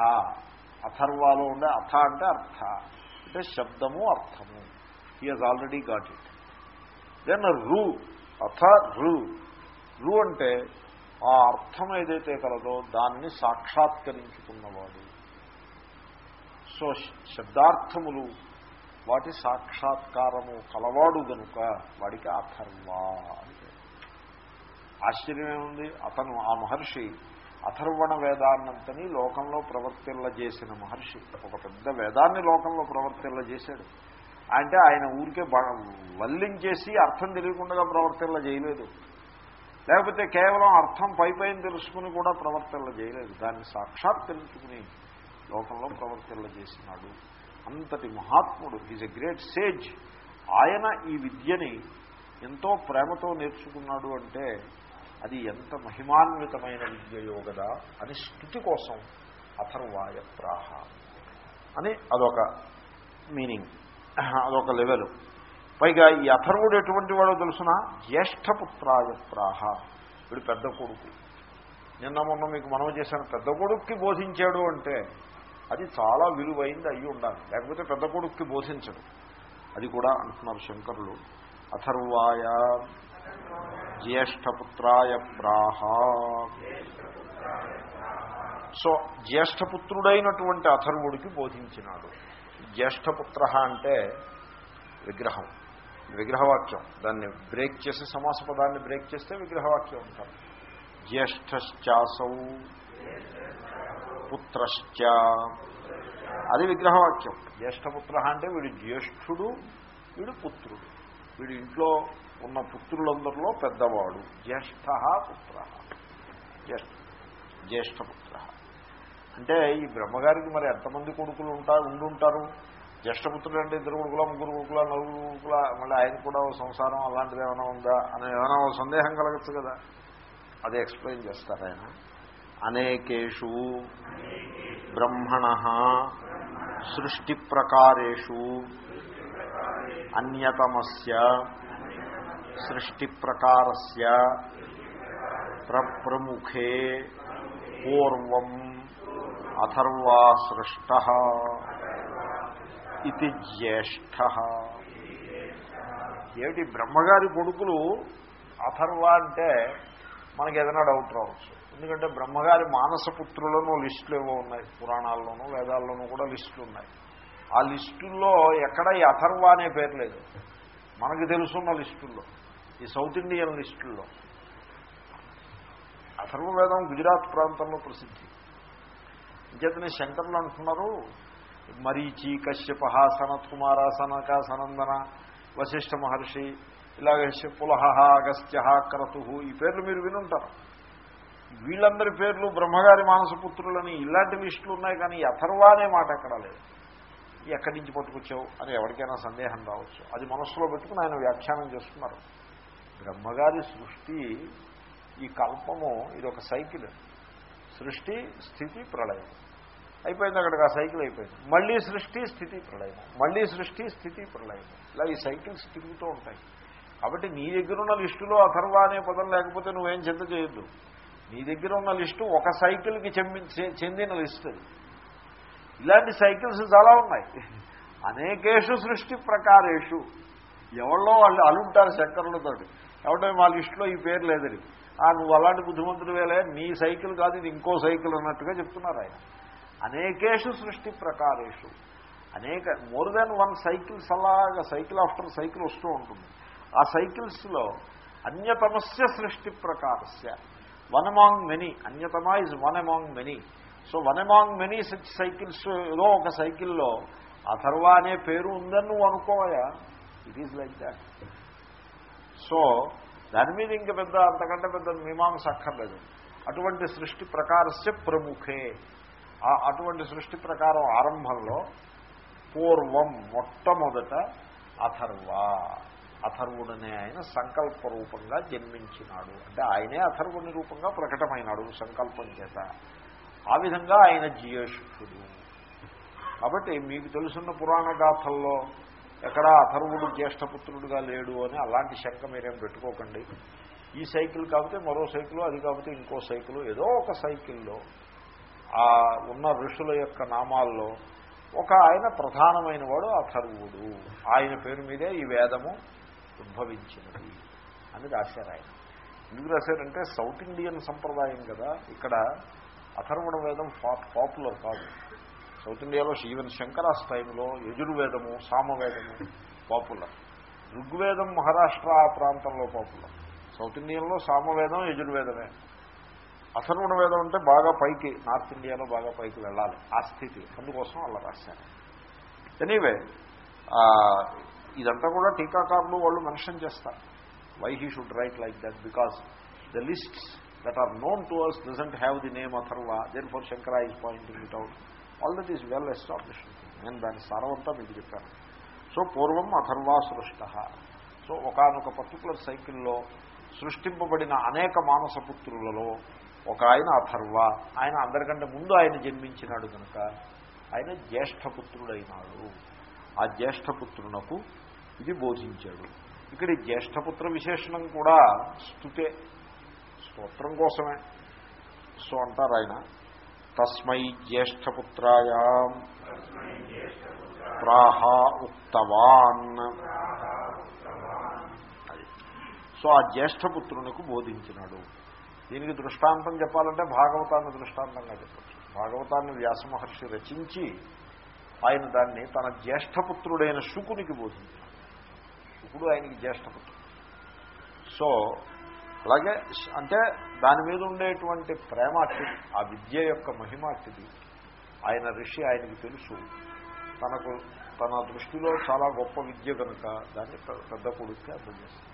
అథర్వాలో ఉండే అథ అంటే అర్థ. అంటే శబ్దము అర్థము. He has already got it then రు అథ రు. రు అంటే ఆ అర్థం ఏదైతే కలదో దాన్ని సాక్షాత్కరించుకున్నవాడు. సో శబ్దార్థములు వాటి సాక్షాత్కారము కలవాడు గనుక వాడికి అథర్వ అంటే ఆశ్చర్యమేముంది? అతను ఆ మహర్షి అథర్వణ వేదాన్నంతని లోకంలో ప్రవర్తిల్లజేసిన మహర్షి. ఒక పెద్ద వేదాన్ని లోకంలో ప్రవర్తిల్లజేశాడు అంటే ఆయన ఊరికే వల్లించేసి అర్థం తెలియకుండా ప్రవర్తిల్ల చేయలేదు. లేకపోతే కేవలం అర్థం పై పైన తెలుసుకుని కూడా ప్రవర్తనలు చేయలేదు. దాన్ని సాక్షాత్ తెలుసుకుని లోకంలో ప్రవర్తనలు చేసినాడు అంతటి మహాత్ముడు. ఈజ్ ఎ గ్రేట్ సేజ్ ఆయన ఈ విద్యని ఎంతో ప్రేమతో నేర్చుకున్నాడు అంటే అది ఎంత మహిమాన్వితమైన విద్య యోగదా అని స్థుతి కోసం అథర్వాయ ప్రాహ అని అదొక మీనింగ్ అదొక లెవెల్ పైగా ఈ అథర్వుడు ఎటువంటి వాడో తెలుసిన? జ్యేష్ఠపుత్రాయ ప్రాహ. వీడు పెద్ద కొడుకు. నిన్న మొన్న మీకు మనవ చేశాను. పెద్ద కొడుక్కి బోధించాడు అంటే అది చాలా విలువైంది అయ్యి ఉండాలి. లేకపోతే పెద్ద కొడుక్కి బోధించడు అది కూడా అంటున్నారు శంకరులు. అథర్వాయ జ్యేష్ఠపుత్రాయ ప్రాహ. సో జ్యేష్ఠపుత్రుడైనటువంటి అథర్వుడికి బోధించినాడు. జ్యేష్ఠపుత్ర అంటే విగ్రహం. విగ్రహవాక్యం. దాన్ని బ్రేక్ చేసి సమాస పదాన్ని బ్రేక్ చేస్తే విగ్రహవాక్యం ఉంటారు జ్యేష్ఠశ్చాసౌ. పుత్రశ్చ అది విగ్రహవాక్యం. జ్యేష్ఠపుత్ర అంటే వీడు జ్యేష్ఠుడు వీడు పుత్రుడు. వీడి ఇంట్లో ఉన్న పుత్రులందరిలో పెద్దవాడు. జ్యేష్ఠ పుత్ర. జ్యేష్ఠ జ్యేష్ఠపుత్ర. అంటే ఈ బ్రహ్మగారికి మరి ఎంతమంది కొడుకులు ఉంటారు ఉండుంటారు? జ్యేష్ఠపుత్రుడు అంటే ఇద్దరు కొడుకుల ముగ్గురు కొడుకుల నలుగురు కొడుకుల మళ్ళీ ఆయన కూడా సంసారం అలాంటిది ఏమైనా ఉందా? అని ఏమైనా సందేహం కలగచ్చు కదా? అది ఎక్స్ప్లెయిన్ చేస్తారు ఆయన? అనేకేషు బ్రహ్మణ సృష్టి ప్రకారేషు అన్యతమస్య సృష్టి ప్రకారస్య ప్రముఖే పూర్వం అథర్వా సృష్ట ఇది జ్యేష్ఠ. ఏమిటి బ్రహ్మగారి కొడుకులు అథర్వ అంటే మనకి ఏదైనా డౌట్ రావచ్చు. ఎందుకంటే బ్రహ్మగారి మానసపుత్రులను లిస్టులు ఏవో ఉన్నాయి. పురాణాల్లోనూ వేదాల్లోనూ కూడా లిస్టులు ఉన్నాయి. ఆ లిస్టుల్లో ఎక్కడ ఈ అథర్వ అనే పేరు లేదు. మనకి తెలుసున్న లిస్టుల్లో ఈ సౌత్ ఇండియన్ లిస్టుల్లో. అథర్వ వేదం గుజరాత్ ప్రాంతంలో ప్రసిద్ధి. ఇంకేతనే శంకర్లు అంటున్నారు మరీచి కశ్యప సనత్ కుమార సనక సనందన వశిష్ఠ మహర్షి ఇలాగ పులహ అగస్త్య క్రతు ఈ పేర్లు మీరు వినుంటారు. వీళ్ళందరి పేర్లు బ్రహ్మగారి మానసపుత్రులని ఇలాంటి లిస్టులు ఉన్నాయి కానీ అథర్వా అనే మాట ఎక్కడా లేదు. ఎక్కడి నుంచి పట్టుకొచ్చావు అని ఎవరికైనా సందేహం రావచ్చు. అది మనస్సులో పెట్టుకుని ఆయన వ్యాఖ్యానం చేస్తున్నారు. బ్రహ్మగారి సృష్టి ఈ కల్పము ఇది ఒక సైకిల్. సృష్టి స్థితి ప్రళయం. అయిపోయింది అక్కడికి ఆ సైకిల్ అయిపోయింది. మళ్ళీ సృష్టి స్థితి ప్రళయం. మళ్ళీ సృష్టి స్థితి ప్రళయం. ఇలా ఈ సైకిల్స్ తిరుగుతూ ఉంటాయి. కాబట్టి నీ దగ్గర ఉన్న లిస్టులో అథర్వ అనే పదం లేకపోతే నువ్వేం చింత చేయొద్దు. నీ దగ్గర ఉన్న లిస్టు ఒక సైకిల్కి చెందిన లిస్టు. ఇలాంటి సైకిల్స్ చాలా ఉన్నాయి. అనేకేషు సృష్టి ప్రకారేషు. ఎవరో వాళ్ళు అలుంటారు శంకరులతోటి. ఎవడో మా లిస్టులో ఈ పేరు లేదని. ఆ నువ్వు అలాంటి బుద్ధిమంతుడు వేలే నీ సైకిల్ కాదు ఇది ఇంకో సైకిల్ అన్నట్టుగా చెప్తున్నారు ఆయన. అనేకేషు సృష్టి ప్రకారేషు. అనేక మోర్ దాన్ వన్ సైకిల్స్ అలాగా సైకిల్ ఆఫ్టర్ సైకిల్ వస్తూ ఉంటుంది. ఆ సైకిల్స్లో అన్యతమస్య సృష్టి ప్రకారస్య. One among many అన్యతమ is one among many so one among many such cycles ఏదో ఒక సైకిల్లో అథర్వ అనే పేరు ఉందని నువ్వు అనుకోవాలా? It is like that so దాని మీద ఇంక పెద్ద అంతకంటే పెద్ద మీమాంస అక్కర్లేదు. అటువంటి సృష్టి ప్రకారస్య ప్రముఖే. అటువంటి సృష్టి ప్రకారం ఆరంభంలో పూర్వం మొట్టమొదట అథర్వ. అథర్వుడనే ఆయన సంకల్ప రూపంగా జన్మించినాడు. అంటే ఆయనే అథర్వుని రూపంగా ప్రకటమైనాడు సంకల్పం చేత. ఆ విధంగా ఆయన జ్యేష్ఠుడు. కాబట్టి మీకు తెలుసున్న పురాణ గాథల్లో ఎక్కడా అథర్వుడు జ్యేష్ఠపుత్రుడుగా లేడు అని అలాంటి శంక మీరేం పెట్టుకోకండి. ఈ సైకిల్ కాకపోతే మరో సైకిల్ అది కాకపోతే ఇంకో సైకిల్ ఏదో ఒక సైకిల్లో ఆ ఉన్న ఋషుల యొక్క నామాల్లో ఒక ఆయన ప్రధానమైన వాడు అథర్వుడు. ఆయన పేరు మీదే ఈ వేదము. ఉద్భవించినది అని రాశారు ఆయన ఎందుకు రాశారంటే సౌత్ ఇండియన్ సంప్రదాయం కదా. ఇక్కడ అథర్వణ వేదం పాపులర్ కాదు. సౌత్ ఇండియాలో ఈవెన్ శంకరాస్ టైంలో యజుర్వేదము సామవేదము పాపులర్. ఋగ్వేదం మహారాష్ట్ర ఆ ప్రాంతంలో పాపులర్. సౌత్ ఇండియన్లో సామవేదం యజుర్వేదమే. అథర్వణ వేదం అంటే బాగా పైకి నార్త్ ఇండియాలో బాగా పైకి వెళ్ళాలి. ఆ స్థితి. అందుకోసం అలా రాశారు. ఎనీవే ఇదంతా కూడా టీకాకారులు వాళ్ళు మెన్షన్ చేస్తారు. Why he should write like that because the lists that are known to us doesn't have the name Atharva then for Shankara is pointing it out all that is well established నేను దాని సారవంతా మీకు చెప్పాను so పూర్వం అథర్వా సృష్ట. So ఒకనొక particular సైకిల్లో సృష్టింపబడిన అనేక మానసపుత్రులలో ఒక ఆయన అథర్వ. ఆయన అందరికంటే ముందు ఆయన జన్మించినాడు కనుక ఆయన జ్యేష్ఠపుత్రుడైనాడు ఆ జ్యేష్ఠపుత్రునకు ఇది బోధించాడు. ఇక్కడ జ్యేష్ఠపుత్ర విశేషణం కూడా స్థుతే స్తోత్రం కోసమే. సో అంటారు ఆయన తస్మై జ్యేష్ఠపుత్రాయ ప్రాహ ఉక్తవాన్. సో ఆ జ్యేష్ఠపుత్రునికి బోధించినాడు. దీనికి దృష్టాంతం చెప్పాలంటే భాగవతాన్ని దృష్టాంతంగా చెప్పచ్చు. భాగవతాన్ని వ్యాసమహర్షి రచించి ఆయన దాన్ని తన జ్యేష్ఠపుత్రుడైన శుకునికి బోధించాడు. ఇప్పుడు ఆయనకి జ్యేష్ఠపుత్రుడు సో అలాగే అంటే దాని మీద ఉండేటువంటి ప్రేమ అట్టిది ఆ విద్య యొక్క మహిమ అట్టిది. ఆయన ఋషి ఆయనకి తెలుసు. తనకు తన దృష్టిలో చాలా గొప్ప విద్య కనుక దాన్ని పెద్ద కొడుక్కి అర్థం చేస్తుంది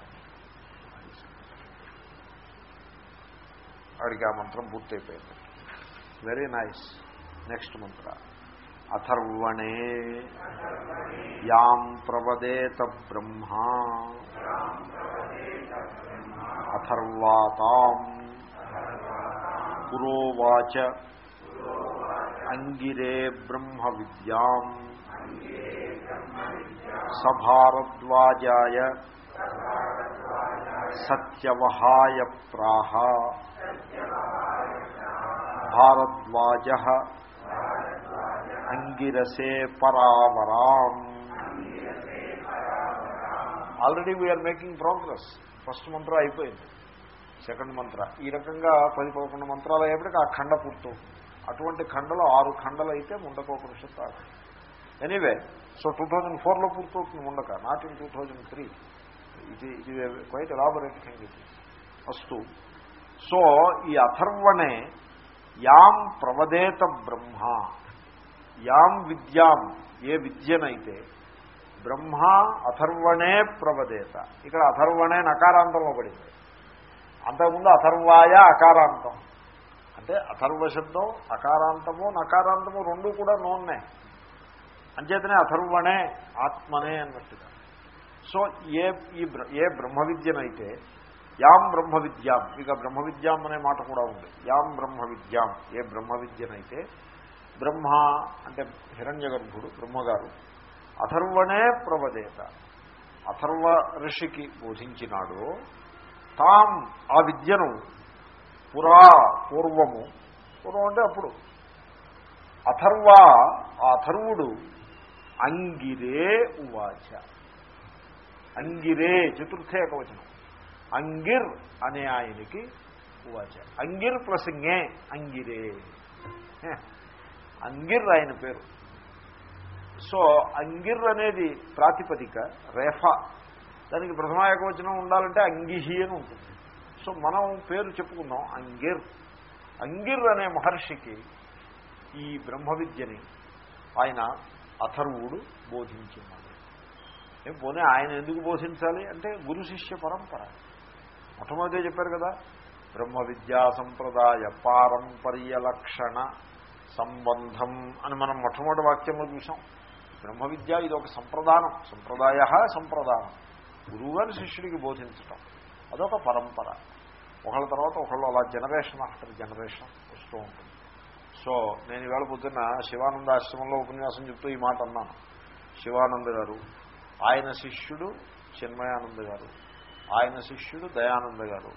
వాడికి ఆ మంత్రం పూర్తయిపోయింది. Very nice next mantra. అథర్వణే. యాం ప్రవదేత బ్రహ్మా. అథర్వాతాం. పురోవాచ. అంగిరే బ్రహ్మ విద్యాం సభారద్వాజాయ. సత్యవహాయ ప్రాహ. భారద్వాజ. అంగిరసే పరావరాం. Already we are making progress first mantra అయిపోయింది. సెకండ్ మంత్ర ఈ రకంగా పది పదకొండు మంత్రాలు అయ్యేప్పటికీ ఆ ఖండ పూర్తవుతుంది అటువంటి ఖండలో ఆరు ఖండలు అయితే ముండకోపనిషత్తు ఆరు ఎనీవే సో టూ థౌజండ్ ఫోర్లో పూర్తవుతుంది Mundaka not in two thousand three ఇది ఇది క్వైట్ ఎలాబొరేట్ థింగ్ ఇది ఫస్ట్ సో ఈ అథర్వణే యాం ప్రవదేత బ్రహ్మ. యాం విద్యాం ఏ విద్యనైతే బ్రహ్మ అథర్వణే ప్రవదేత. ఇక్కడ అథర్వణే నకారాంతంలో పడింది. అంతకుముందు అథర్వాయ అకారాంతం. అంటే అథర్వ శబ్దం అకారాంతము నకారాంతము రెండు కూడా నోన్నే. అంచేతనే అథర్వణే ఆత్మనే అన్నట్టుగా. సో ఏ ఈ ఏ బ్రహ్మ విద్యనైతే యాం బ్రహ్మ విద్యాం ఇక బ్రహ్మ విద్యాం అనే మాట కూడా ఉంది. యాం బ్రహ్మ విద్యాం ఏ బ్రహ్మ విద్యనైతే బ్రహ్మ అంటే హిరణ్య గర్భుడు బ్రహ్మగారు. అథర్వణే ప్రవదేత. అథర్వ ఋషికి బోధించినాడు తాం ఆ విద్యను పురా పూర్వము పూర్వం అంటే అప్పుడు. అథర్వ ఆ అథర్వుడు అంగిరే ఉవాచ. అంగిరే చతుర్థే కవచనం అంగిర్ అనే ఆయనకి ఉవాచ. అంగిర్ ప్రసంగే అంగిరే. అంగిర్ ఆయన పేరు. సో అంగిర్ అనేది ప్రాతిపదిక రేఫ. దానికి ప్రథమాయకవచనం ఉండాలంటే అంగిహి అని ఉంటుంది. సో మనం పేరు చెప్పుకుందాం అంగిర్. అంగిర్ అనే మహర్షికి ఈ బ్రహ్మ విద్యని ఆయన అథర్వుడు బోధించినాడు. పోనీ ఆయన ఎందుకు బోధించాలి? అంటే గురు శిష్య పరంపర. మొట్టమొదటి చెప్పారు కదా బ్రహ్మ విద్యా సంప్రదాయ పారంపర్య లక్షణ సంబంధం అని మనం మొట్టమొదటి వాక్యంలో చూసాం బ్రహ్మ విద్య ఇది ఒక సంప్రదానం. సంప్రదాయ సంప్రదానం. గురువుగారి శిష్యుడికి బోధించటం. అదొక పరంపర. ఒకళ్ళ తర్వాత ఒకళ్ళు అలా జనరేషన్ ఆఫ్టర్ జనరేషన్ వస్తూ ఉంటుంది. సో నేను ఈవేళ పొద్దున్న శివానంద ఆశ్రమంలో ఉపన్యాసం చెప్తూ ఈ మాట అన్నాను. శివానంద గారు ఆయన శిష్యుడు చిన్మయానంద గారు ఆయన శిష్యుడు దయానంద గారు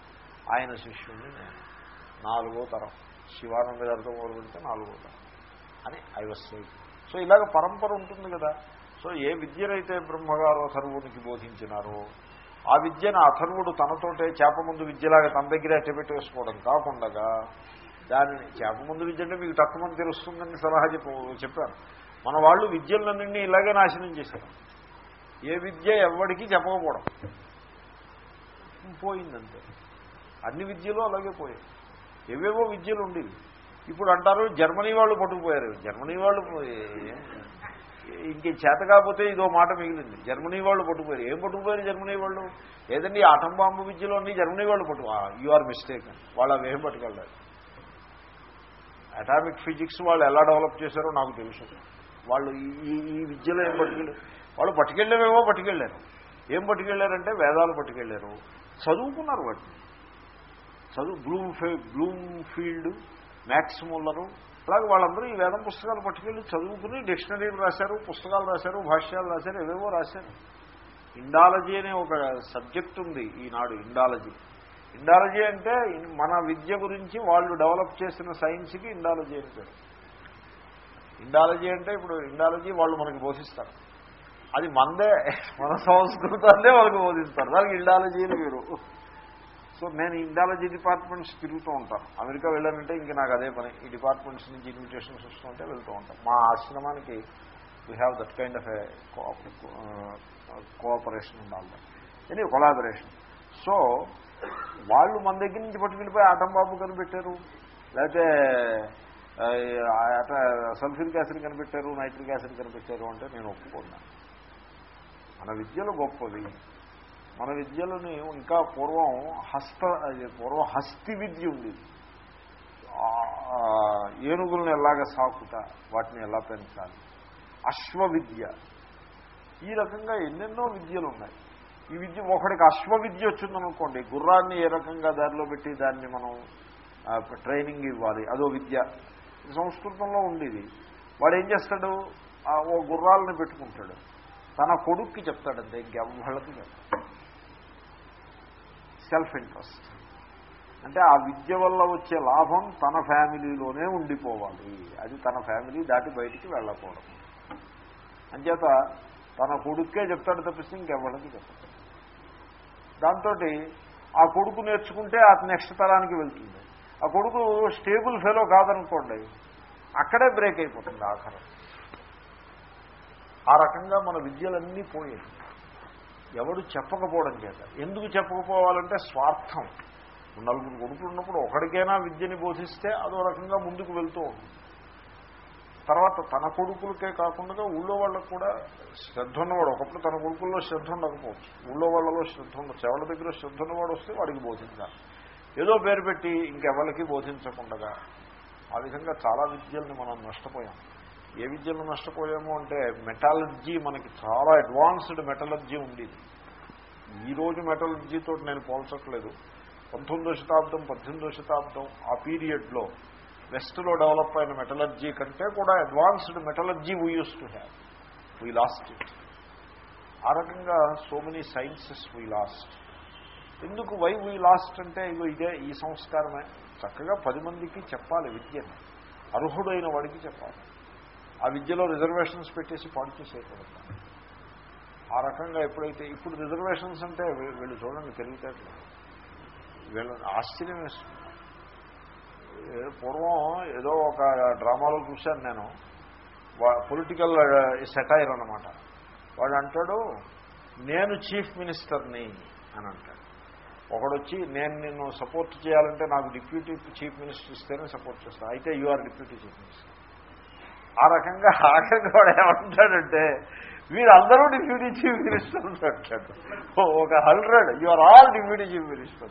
ఆయన శిష్యుడిని నేను. నాలుగో తరం. శివానంద గారితో మొదలు పెడితే నాలుగోట అని ఐ వాజ్ సో ఇలాగ పరంపర ఉంటుంది కదా. సో ఏ విద్యనైతే బ్రహ్మగారు అథర్వునికి బోధించినారో ఆ విద్యను అథర్వుడు తనతోటే చేప ముందు విద్యలాగా తన దగ్గర అట్టబెట్టేసుకోవడం కాకుండా దానిని చేప ముందు విద్య అంటే మీకు తక్కువ మంది తెలుస్తుందని సలహా చెప్ప చెప్పారు మన వాళ్ళు విద్యలన్నింటినీ ఇలాగే నాశనం చేశారు. ఏ విద్య ఎవరికి చెప్పకపోవడం. పోయిందంతే. అన్ని విద్యలు అలాగే పోయాయి. ఏవేవో విద్యలు ఉండేవి. ఇప్పుడు అంటారు జర్మనీ వాళ్ళు పట్టుకుపోయారు. జర్మనీ వాళ్ళు ఇంక చేత కాకపోతే ఇదో మాట మిగిలింది. జర్మనీ వాళ్ళు పట్టుకుపోయారు. ఏం పట్టుకుపోయారు జర్మనీ వాళ్ళు? ఏదండి ఆటం బాంబు విద్యలో అన్ని జర్మనీ వాళ్ళు పట్టు యు ఆర్ మిస్టేక్ వాళ్ళు అవి ఏం పట్టుకెళ్ళారు అటామిక్ ఫిజిక్స్ వాళ్ళు ఎలా డెవలప్ చేశారో నాకు తెలుసు. వాళ్ళు ఈ ఈ విద్యలో ఏం పట్టుకెళ్ళారు వాళ్ళు పట్టుకెళ్ళేవేమో పట్టుకెళ్ళారు. ఏం పట్టుకెళ్ళారంటే వేదాలు పట్టుకెళ్ళారు. చదువుకున్నారు వాటిని. చదువు బ్లూమ్ ఫే బ్లూమ్ ఫీల్డ్ మ్యాక్స్ ముల్లరు అలాగే వాళ్ళందరూ ఈ వేదం పుస్తకాలు పట్టుకెళ్ళి చదువుకుని డిక్షనరీలు రాశారు పుస్తకాలు రాశారు భాష్యాలు రాశారు ఏవేవో రాశారు. ఇండాలజీ అనే ఒక సబ్జెక్ట్ ఉంది ఈనాడు ఇండాలజీ. ఇండాలజీ అంటే మన విద్య గురించి వాళ్ళు డెవలప్ చేసిన సైన్స్కి ఇండాలజీ అని పేరు. ఇండాలజీ అంటే ఇప్పుడు ఇండాలజీ వాళ్ళు మనకి బోధిస్తారు. అది మందే మన సంస్కృతాన్నే వాళ్ళకి బోధిస్తారు. దానికి ఇండాలజీ అని సో నేను ఇండాలజీ డిపార్ట్మెంట్స్ తిరుగుతూ ఉంటాను. అమెరికా వెళ్ళానంటే ఇంక నాకు అదే పని. ఈ డిపార్ట్మెంట్స్ నుంచి ఇన్విటేషన్స్ వస్తుంటే వెళ్తూ ఉంటాను. మా ఆశ్రమానికి we have that kind of a cooperation ఉండాలి. ఎనీ కొలాబరేషన్ సో వాళ్ళు మన దగ్గర నుంచి పట్టుకెళ్ళిపోయి ఆటంబాబు కనిపెట్టారు. లేకపోతే సల్ఫ్యూరిక్ యాసిడ్ కనిపెట్టారు నైట్రిక్ యాసిడ్ కనిపెట్టారు అంటే నేను ఒప్పుకున్నాను మన విద్యలు గొప్పవి మన విద్యలని ఇంకా పూర్వం హస్త పూర్వం హస్తి విద్య ఉంది ఏనుగులను ఎలాగ సాకుట వాటిని ఎలా పెంచాలి? అశ్వ విద్య ఈ రకంగా ఎన్నెన్నో విద్యలు ఉన్నాయి. ఈ విద్య ఒకడికి అశ్వ విద్య వచ్చిందనుకోండి గుర్రాన్ని ఏ రకంగా దారిలో పెట్టి దాన్ని మనం ట్రైనింగ్ ఇవ్వాలి అదో విద్య. సంస్కృతంలో ఉండేది. వాడు ఏం చేస్తాడు? ఓ గుర్రాలను పెట్టుకుంటాడు. తన కొడుక్కి చెప్తాడంతే ఇంకెవ్వళ్ళకి చెప్తాడు. సెల్ఫ్ ఇంట్రెస్ట్ అంటే ఆ విద్య వల్ల వచ్చే లాభం తన ఫ్యామిలీలోనే ఉండిపోవాలి. అది తన ఫ్యామిలీ దాటి బయటికి వెళ్ళకూడదు. అంచేత తన కొడుక్కే చెప్తాడు తప్పిస్తే ఇంకెవ్వడానికి చెప్తాడు దాంతో ఆ కొడుకు నేర్చుకుంటే ఆ నెక్స్ట్ తరానికి వెళ్తుంది. ఆ కొడుకు స్టేబుల్ ఫెలో కాదనుకోండి అక్కడే బ్రేక్ అయిపోతుంది ఆఖరం. ఆ రకంగా మన విద్యలన్నీ పోయాయి. ఎవడు చెప్పకపోవడం చేత. ఎందుకు చెప్పకపోవాలంటే స్వార్థం. నలుగురు కొడుకులు ఉన్నప్పుడు ఒకడికైనా విద్యని బోధిస్తే అదో రకంగా ముందుకు వెళ్తూ ఉంటుంది. తర్వాత తన కొడుకులకే కాకుండా ఊళ్ళో వాళ్ళకు కూడా శ్రద్ధ ఉన్నవాడు ఒకప్పుడు తన కొడుకుల్లో శ్రద్ధ ఉండకపోవచ్చు. ఊళ్ళో వాళ్ళలో శ్రద్ధ ఉండొచ్చు ఎవరి దగ్గర శ్రద్ధ ఉన్నవాడు వస్తే వాడికి బోధించాలి. ఏదో పేరు పెట్టి ఇంకెవరికి బోధించకుండా ఆ విధంగా చాలా విద్యల్ని మనం నష్టపోయాం. ఏ విద్యలో నష్టపోయాము అంటే మెటాలజీ మనకి చాలా అడ్వాన్స్డ్ మెటాలజీ ఉండేది. ఈ రోజు మెటాలజీతో నేను పోల్చట్లేదు. పంతొమ్మిదో శతాబ్దం పద్దెనిమిదో శతాబ్దం ఆ పీరియడ్లో వెస్ట్లో డెవలప్ అయిన మెటలర్జీ కంటే కూడా advanced metallurgy we use to have we lost it ఆ రకంగా so many sciences we lost ఎందుకు వై వీ లాస్ట్ అంటే ఇగో ఇదే ఈ సంస్కారమే. చక్కగా పది మందికి చెప్పాలి విద్యను. అర్హుడైన వాడికి చెప్పాలి. ఆ విద్యలో రిజర్వేషన్స్ పెట్టేసి పాడు చేసేయకూడదు. ఆ రకంగా ఎప్పుడైతే ఇప్పుడు రిజర్వేషన్స్ అంటే వీళ్ళు చూడండి తెలివితేటలేదు వీళ్ళ ఆశ్చర్యం వేస్తుంది. పూర్వం ఏదో ఒక డ్రామాలో చూశాను నేను. పొలిటికల్ సెటైర్ అనమాట వాడు అంటాడు నేను చీఫ్ మినిస్టర్ని అని అంటాడు. ఒకడొచ్చి నేను నిన్ను సపోర్ట్ చేయాలంటే నాకు డిప్యూటీ చీఫ్ మినిస్టర్ ఇస్తేనే సపోర్ట్ చేస్తాను అయితే you are deputy chief minister. ఆ రకంగా ఆఖరికి వాడు ఏమంటాడంటే వీరందరూ డిప్యూటీ చీఫ్ మినిస్టర్ అంటాడు. ఒక hundred you are all deputy chief minister.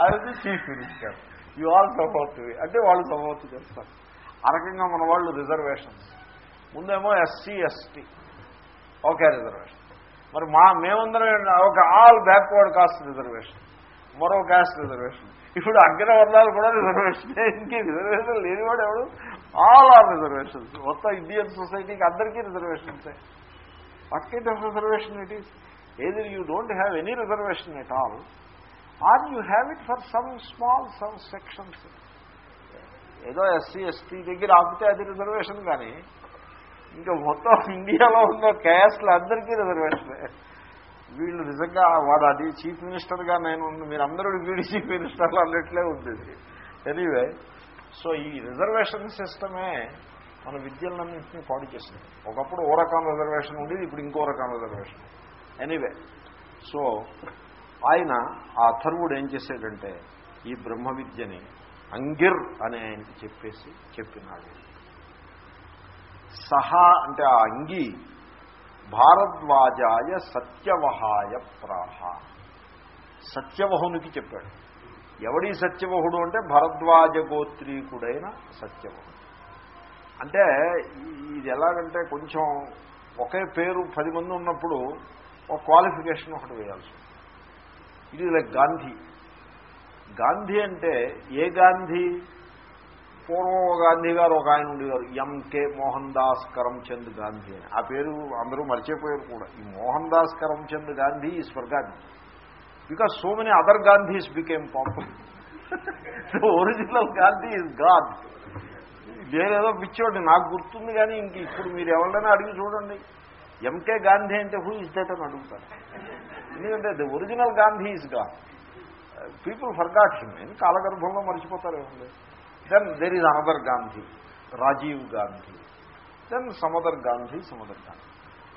అది chief minister. You all support అంటే వాళ్ళు సపోర్ట్ చేస్తారు. ఆ రకంగా మన వాళ్ళు రిజర్వేషన్స్. ముందేమో ఎస్సీ ఎస్టీ. Okay reservation. మరి మా మేమందరం ఒక ఆల్ బ్యాక్వర్డ్ కాస్ట్ రిజర్వేషన్. మరో కాస్ట్ రిజర్వేషన్. ఇప్పుడు అగ్రవర్ణాలు కూడా రిజర్వేషన్. ఇంకే రిజర్వేషన్ లేనివాడు ఎవడు? All are reservations. మొత్తం ఇండియన్ సొసైటీకి అందరికీ reservations what kind of reservation it is either you don't have any reservation at all or you have it for some small some sections ఏదో ఎస్సీ ఎస్టీ దగ్గర ఆపితే అది reservation కానీ ఇంకా మొత్తం ఇండియాలో ఉన్న క్యాస్ట్లు అందరికీ రిజర్వేషనే వీళ్ళు నిజంగా వాడు అది చీఫ్ మినిస్టర్గా నేను మీరందరూ వీడి చీఫ్ మినిస్టర్లు అన్నట్లే ఉంది ఎనీవే సో ఈ రిజర్వేషన్ సిస్టమే మన విద్యలన్నింటినీ పాడు చేసింది. ఒకప్పుడు ఓ రకం రిజర్వేషన్ ఉండేది ఇప్పుడు ఇంకో రకం రిజర్వేషన్. ఎనీవే సో ఆయన ఆ అథర్వుడు ఏం చేశాడంటే ఈ బ్రహ్మ విద్యని అంగిర్ అని ఆయనకి చెప్పేసి చెప్పినాడు. సహా అంటే ఆ అంగి భారద్వాజాయ సత్యవహాయ ప్రాహ. సత్యవహునికి చెప్పాడు. ఎవడి సత్యవహుడు అంటే భరద్వాజ గోత్రీకుడైన సత్యవహుడు. అంటే ఇది ఎలాగంటే కొంచెం ఒకే పేరు పది మంది ఉన్నప్పుడు ఒక క్వాలిఫికేషన్ ఒకటి వేయాల్సి ఇది లైక్ గాంధీ. గాంధీ అంటే ఏ గాంధీ? పూర్వం గాంధీ గారు ఒక ఆయన ఉండేవారు ఎంకే మోహన్ దాస్ కరంచంద్ గాంధీ అని. ఆ పేరు అందరూ మర్చిపోయారు కూడా. ఈ మోహన్ దాస్ కరంచంద్ గాంధీ ఈ స్వర్గాన్ని Gandhi because so many other Gandhis became popular so original Gandhi is god నేనేదో పిచ్చోడి నాకు గుర్తుంది కానీ ఇంక ఇప్పుడు మీరు ఎవరైనా అడిగి చూడండి. ఎంకే గాంధీ అంటే హూ ఇస్ దట్ అని అడుగుతారు. ఎందుకంటే the original Gandhi is god people forgot him కాలగర్భంలో మర్చిపోతారు ఏముంది? Then there is another Gandhi Rajiv Gandhi then some other Gandhi some other Gandhi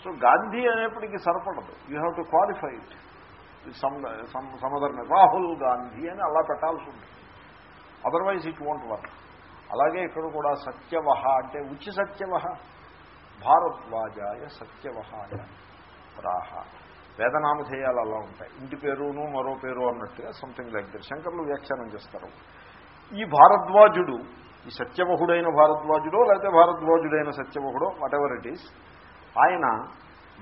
so Gandhi అనేప్పటికీ సరిపడదు. You have to qualify it some other Rahul Gandhi అని అలా పెట్టాల్సి ఉంటుంది. Otherwise it won't work అలాగే ఇక్కడ కూడా సత్యవహ అంటే ఉచి సత్యవహ. భారద్వాజాయ సత్యవహాయ రాహ. వేదనామధేయాలు అలా ఉంటాయి. ఇంటి పేరును మరో పేరు అన్నట్టుగా సంథింగ్ లైక్ దట్ శంకర్లు వ్యాఖ్యానం చేస్తారు. ఈ భారద్వాజుడు ఈ సత్యవహుడైన భారద్వాజుడో లేకపోతే భారద్వాజుడైన సత్యవహుడో వాట్ ఎవర్ ఇట్ ఈస్ ఆయన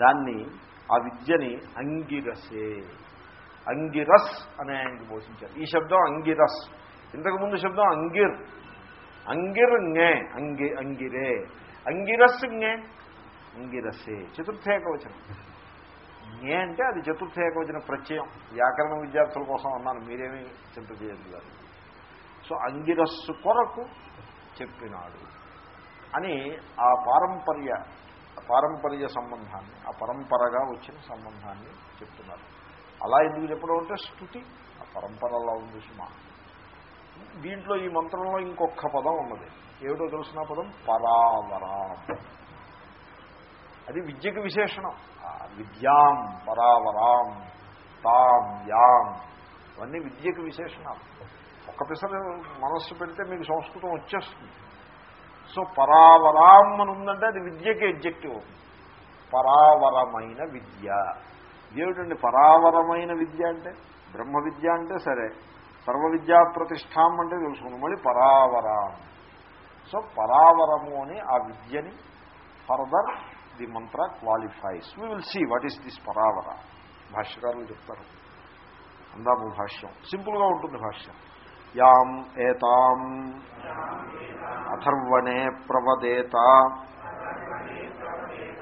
దాన్ని ఆ విద్యని అంగిరసే. అంగిరస్ అనే ఆయనకి పోషించారు ఈ శబ్దం అంగిరస్. ఇంతకుముందు శబ్దం అంగిర్. అంగిర్ ఞే అంగి అంగిరే. అంగిరస్ ఞే అంగిరసే. చతుర్థేకవచనం ఞే అంటే అది చతుర్థేకవచన ప్రత్యయం. వ్యాకరణ విద్యార్థుల కోసం అన్నాను. మీరేమీ చింత చేయలేదు సో అంగిరస్సు కొరకు చెప్పినాడు. అని ఆ పారంపర్య పారంపర్య సంబంధాన్ని ఆ పరంపరగా వచ్చిన సంబంధాన్ని చెప్తున్నారు. అలా ఎందుకు చెప్పడం అంటే స్థుతి ఆ పరంపరలా ఉంది సుమా. దీంట్లో ఈ మంత్రంలో ఇంకొక పదం ఉన్నది. ఏమిటో తెలిసిన పదం? పరావరాం అది విద్యకు విశేషణం. విద్యాం పరావరాం తాం యాం ఇవన్నీ విద్యకు విశేషణాలు. ఒక్క పిసరు మనస్సు పెడితే మీకు సంస్కృతం వచ్చేస్తుంది. సో పరావరాం అని ఉందంటే అది విద్యకి ఎగ్జెక్టివ్ పరావరమైన విద్య. ఏమిటండి పరావరమైన విద్య అంటే? బ్రహ్మ విద్య అంటే సరే. సర్వ విద్యా ప్రతిష్టాం అంటే తెలుసుకున్నాం. మళ్ళీ పరావరాం. సో పరావరము అని ఆ విద్యని further the mantra qualifies. We will see what is this పరావర. భాష్యకారులు చెప్తారు. అందాము భాష్యం. సింపుల్గా ఉంటుంది భాష్యం. యాం ఏతాం అథర్వణే ప్రవదేత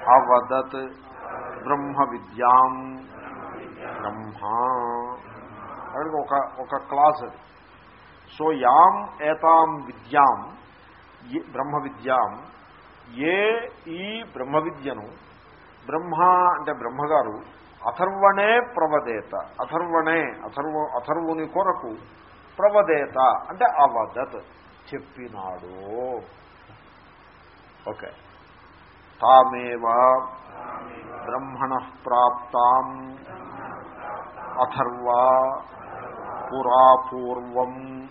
అవదత్ బ్రహ్మ విద్యాం బ్రహ్మ అక్కడికి ఒక ఒక క్లాస్ అది సో యాం ఏతాం విద్యాం బ్రహ్మ విద్యాం ఏ ఈ బ్రహ్మ విద్యను బ్రహ్మ అంటే బ్రహ్మగారు అథర్వణే ప్రవదేత అథర్వణే అథర్వ అథర్వుని కొరకు ప్రవదేత అంటే అవదత్ చెప్పినాడు. ఓకే. తామేవ బ్రహ్మణ ప్రాప్తాం. అథర్వా పురాపూర్వం.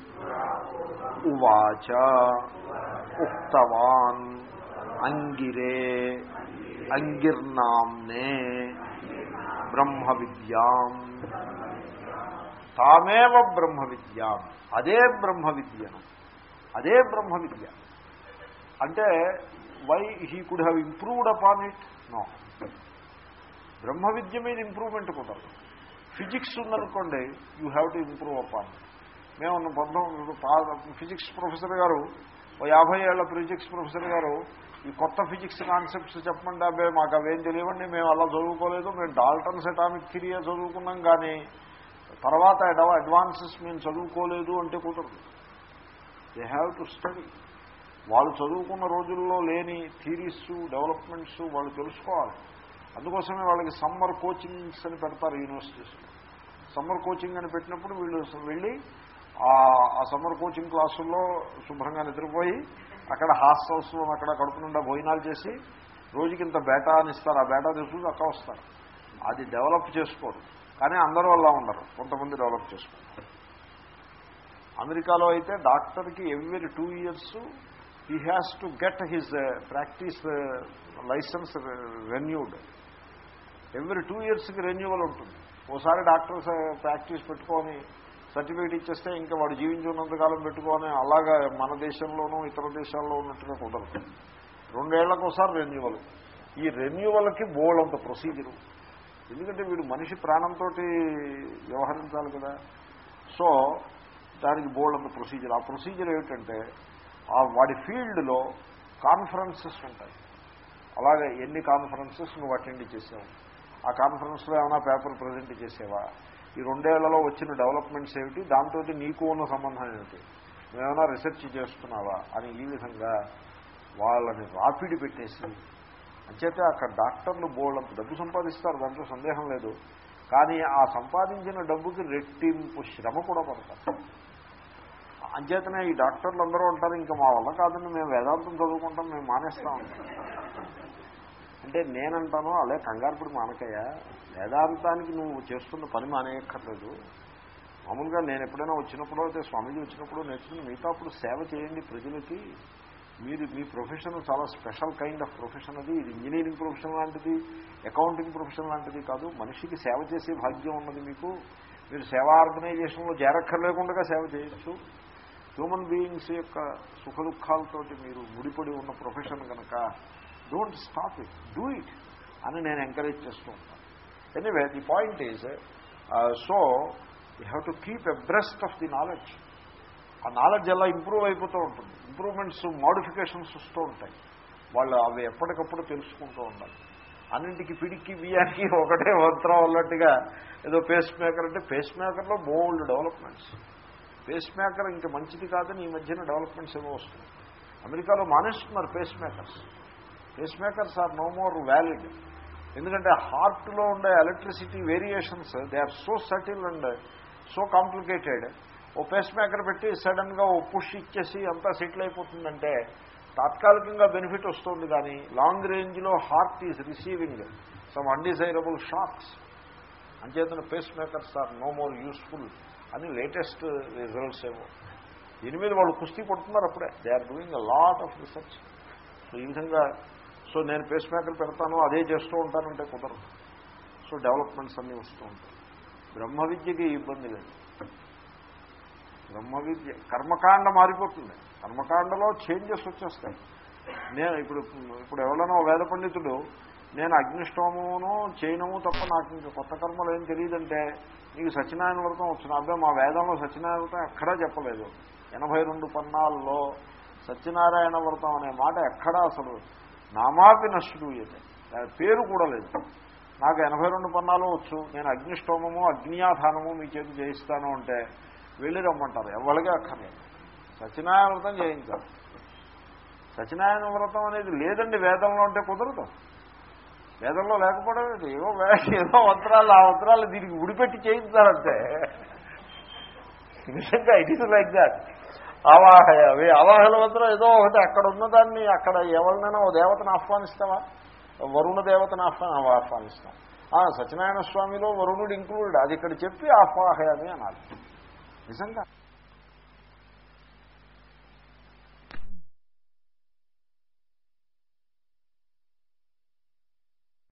ఉవాచ ఉక్తవాన్. అంగిరే అంగిర్నామ్నే బ్రహ్మ విద్యాం తామేవ బ్రహ్మ విద్య అదే బ్రహ్మ విద్యను అదే బ్రహ్మ విద్య అంటే why he could have improved upon it no బ్రహ్మ విద్య మీద ఇంప్రూవ్మెంట్ కుదరదు. ఫిజిక్స్ ఉందనుకోండి you have to improve upon మేము పంతొమ్మిది ఫిజిక్స్ ప్రొఫెసర్ గారు ఓ యాభై ఏళ్ళ ఫిజిక్స్ ప్రొఫెసర్ గారు ఈ కొత్త ఫిజిక్స్ కాన్సెప్ట్స్ చెప్పండి అబ్బాయి మాకు అవేం తెలియవండి మేము అలా చదువుకోలేదు మేము డాల్టన్స్ అటామిక్ థిరియా చదువుకున్నాం కానీ తర్వాత అడ్వాన్సెస్ మేము చదువుకోలేదు అంటే కుదరదు. దే హ్యావ్ టు స్టడీ వాళ్ళు చదువుకున్న రోజుల్లో లేని థీరీస్ డెవలప్మెంట్స్ వాళ్ళు తెలుసుకోవాలి. అందుకోసమే వాళ్ళకి సమ్మర్ కోచింగ్స్ అని పెడతారు యూనివర్సిటీస్లో సమ్మర్ కోచింగ్ అని పెట్టినప్పుడు వీళ్ళు వెళ్ళి ఆ సమ్మర్ కోచింగ్ క్లాసుల్లో శుభ్రంగా నిద్రపోయి అక్కడ హాస్టల్స్లో అక్కడ కడుపు నిండా భోజనాలు చేసి రోజుకింత బేటా అని ఇస్తారు ఆ బేటా తీసుకుని అక్క వస్తారు. అది డెవలప్ చేసుకోరు. కానీ అందరూ అలా ఉండరు. కొంతమంది డెవలప్ చేసుకుంటారు. అమెరికాలో అయితే డాక్టర్కి every two years he has to get his uh, practice uh, licence uh, renewed every two ఇయర్స్కి రెన్యూవల్ ఉంటుంది. ఓసారి డాక్టర్స్ ప్రాక్టీస్ పెట్టుకొని సర్టిఫికేట్ ఇచ్చేస్తే ఇంకా వాడు జీవించున్నంతకాలం పెట్టుకొని అలాగా మన దేశంలోనూ ఇతర దేశాల్లో ఉన్నట్టుగా కుదరదు. రెండేళ్ళకు ఒకసారి రెన్యువల్ ఈ రెన్యువల్కి బోల్డంత ప్రొసీజరు ఎందుకంటే వీడు మనిషి ప్రాణంతో వ్యవహరించాలి కదా. సో దానికి బోల్డంత ప్రొసీజర్ ఆ ప్రొసీజర్ ఏమిటంటే ఆ వాడి ఫీల్డ్లో కాన్ఫరెన్సెస్ ఉంటాయి. అలాగే ఎన్ని కాన్ఫరెన్సెస్ నువ్వు అటెండ్ చేసావు? ఆ కాన్ఫరెన్స్లో ఏమైనా పేపర్ ప్రజెంట్ చేసేవా? ఈ రెండేళ్ళలో వచ్చిన డెవలప్మెంట్స్ ఏమిటి? దాంతో నీకు ఉన్న సంబంధం ఏమిటి? నువ్వేమైనా రీసెర్చ్ చేస్తున్నావా? అని ఈ విధంగా వాళ్ళని రాపిడి పెట్టేసి అంచేతే అక్కడ డాక్టర్లు బోల్డంత డబ్బు సంపాదిస్తారు దాంట్లో సందేహం లేదు. కానీ ఆ సంపాదించిన డబ్బుకి రెట్టింపు శ్రమ కూడా పడతారు. అంచేతనే ఈ డాక్టర్లు అందరూ ఉంటారు ఇంకా మా వల్ల కాదని మేము వేదాంతం చదువుకుంటాం మేము మానేస్తాం. అంటే నేనంటాను అలే కంగారుపడి మానకయ్య వేదాంతానికి నువ్వు చేస్తున్న పని మానేయక్కర్లేదు. మామూలుగా నేను ఎప్పుడైనా వచ్చినప్పుడు అయితే స్వామీజీ వచ్చినప్పుడు నేర్చుకుని మిగతా అప్పుడు సేవ చేయండి ప్రజలకి. మీరు మీ ప్రొఫెషన్ చాలా స్పెషల్ కైండ్ ఆఫ్ ప్రొఫెషన్ అది. ఇది ఇంజనీరింగ్ ప్రొఫెషన్ లాంటిది అకౌంటింగ్ ప్రొఫెషన్ లాంటిది కాదు. మనిషికి సేవ చేసే భాగ్యం ఉన్నది మీకు. మీరు సేవా ఆర్గనైజేషన్లో చేరక్కర్లేకుండా సేవ చేయొచ్చు. హ్యూమన్ బీయింగ్స్ యొక్క సుఖ దుఃఖాలతోటి మీరు ముడిపడి ఉన్న ప్రొఫెషన్ కనుక don't stop it do it అని నేను ఎంకరేజ్ చేస్తూ ఉంటాను. Anyway the point is so you have to keep abreast of the knowledge ఆ నాలెడ్జ్ ఎలా ఇంప్రూవ్ అయిపోతూ ఉంటుంది. ఇంప్రూవ్మెంట్స్ మోడిఫికేషన్స్ వస్తూ ఉంటాయి. వాళ్ళు అవి ఎప్పటికప్పుడు తెలుసుకుంటూ ఉండాలి. అన్నింటికి పిడికి బియ్యానికి ఒకటే మంత్రం అన్నట్టుగా ఏదో పేస్ మేకర్ అంటే పేస్ మేకర్లో బోల్డ్ డెవలప్మెంట్స్ పేస్ మేకర్ ఇంకా మంచిది కాదని ఈ మధ్యన డెవలప్మెంట్స్ ఏమో వస్తుంది అమెరికాలో మానేస్తున్నారు pacemakers pacemakers are no more valid ఎందుకంటే హార్ట్లో ఉండే electricity variations they are so subtle and so complicated oh pacemaker పెట్టి సడన్గా ఓ పుష్ ఇచ్చేసి అంతా సెటిల్ అయిపోతుందంటే తాత్కాలికంగా బెనిఫిట్ వస్తుంది కానీ లాంగ్ రేంజ్లో heart is receiving some undesirable shocks. అంచేతన pacemakers are no more useful అని లేటెస్ట్ రిజల్ట్స్ ఏమో దీని మీద వాళ్ళు కుస్తీ పడుతున్నారు అప్పుడే. They are doing a lot of research so ఈ విధంగా సో నేను పేస్ మేకర్ పెడతాను అదే చేస్తూ ఉంటానంటే కుదరదు. సో డెవలప్మెంట్స్ అన్నీ వస్తూ ఉంటాయి. బ్రహ్మ విద్యకి ఇబ్బంది లేదు. బ్రహ్మ విద్య కర్మకాండ మారిపోతుంది. కర్మకాండలో చేంజెస్ వచ్చేస్తాయి. నేను ఇప్పుడు ఇప్పుడు ఎవరైనా వేద పండితుడు నేను అగ్నిష్టోమమును చేయనము తప్ప నాకు ఇంకా కొత్త కర్మలు ఏం తెలియదంటే నీకు సత్యనారాయణ వ్రతం వచ్చిన అబ్బాయి మా వేదంలో సత్యనారాయణ వ్రతం ఎక్కడా చెప్పలేదు. ఎనభై రెండు పన్నాల్లో సత్యనారాయణ వ్రతం అనే మాట ఎక్కడా అసలు నామాపి నష్టూయతే దాని పేరు కూడా లేదు. నాకు ఎనభై రెండు పన్నాలు వచ్చు. నేను అగ్నిష్టోమము అగ్నియాధానము మీ చేతి చేయిస్తాను అంటే వెళ్ళి రమ్మంటారు. ఎవరికి అక్కర్లేదు. సత్యనారాయణ వ్రతం చేయించాలి. సత్యనారాయణ వ్రతం అనేది లేదండి వేదంలో అంటే కుదరదు. వేదంలో లేకపోవడం ఏదో ఏదో వస్త్రాలు ఆ వస్త్రాలు దీనికి ఉడిపెట్టి చేయించాలంటే. నిజంగా ఇట్ ఈస్ లైక్ దాట్ ఆవాహయ అవి అవాహల మంత్రం ఏదో ఒకటి అక్కడ ఉన్నదాన్ని అక్కడ ఎవరినైనా ఓ దేవతను ఆహ్వానిస్తావా? వరుణ దేవతను ఆహ్వాన ఆహ్వానిస్తాం. ఆ, సత్యనారాయణ స్వామిలో వరుణుడు ఇంక్లూడెడ్ అది ఇక్కడ చెప్పి ఆహ్వాహయాన్ని అనాలి. నిజంగా.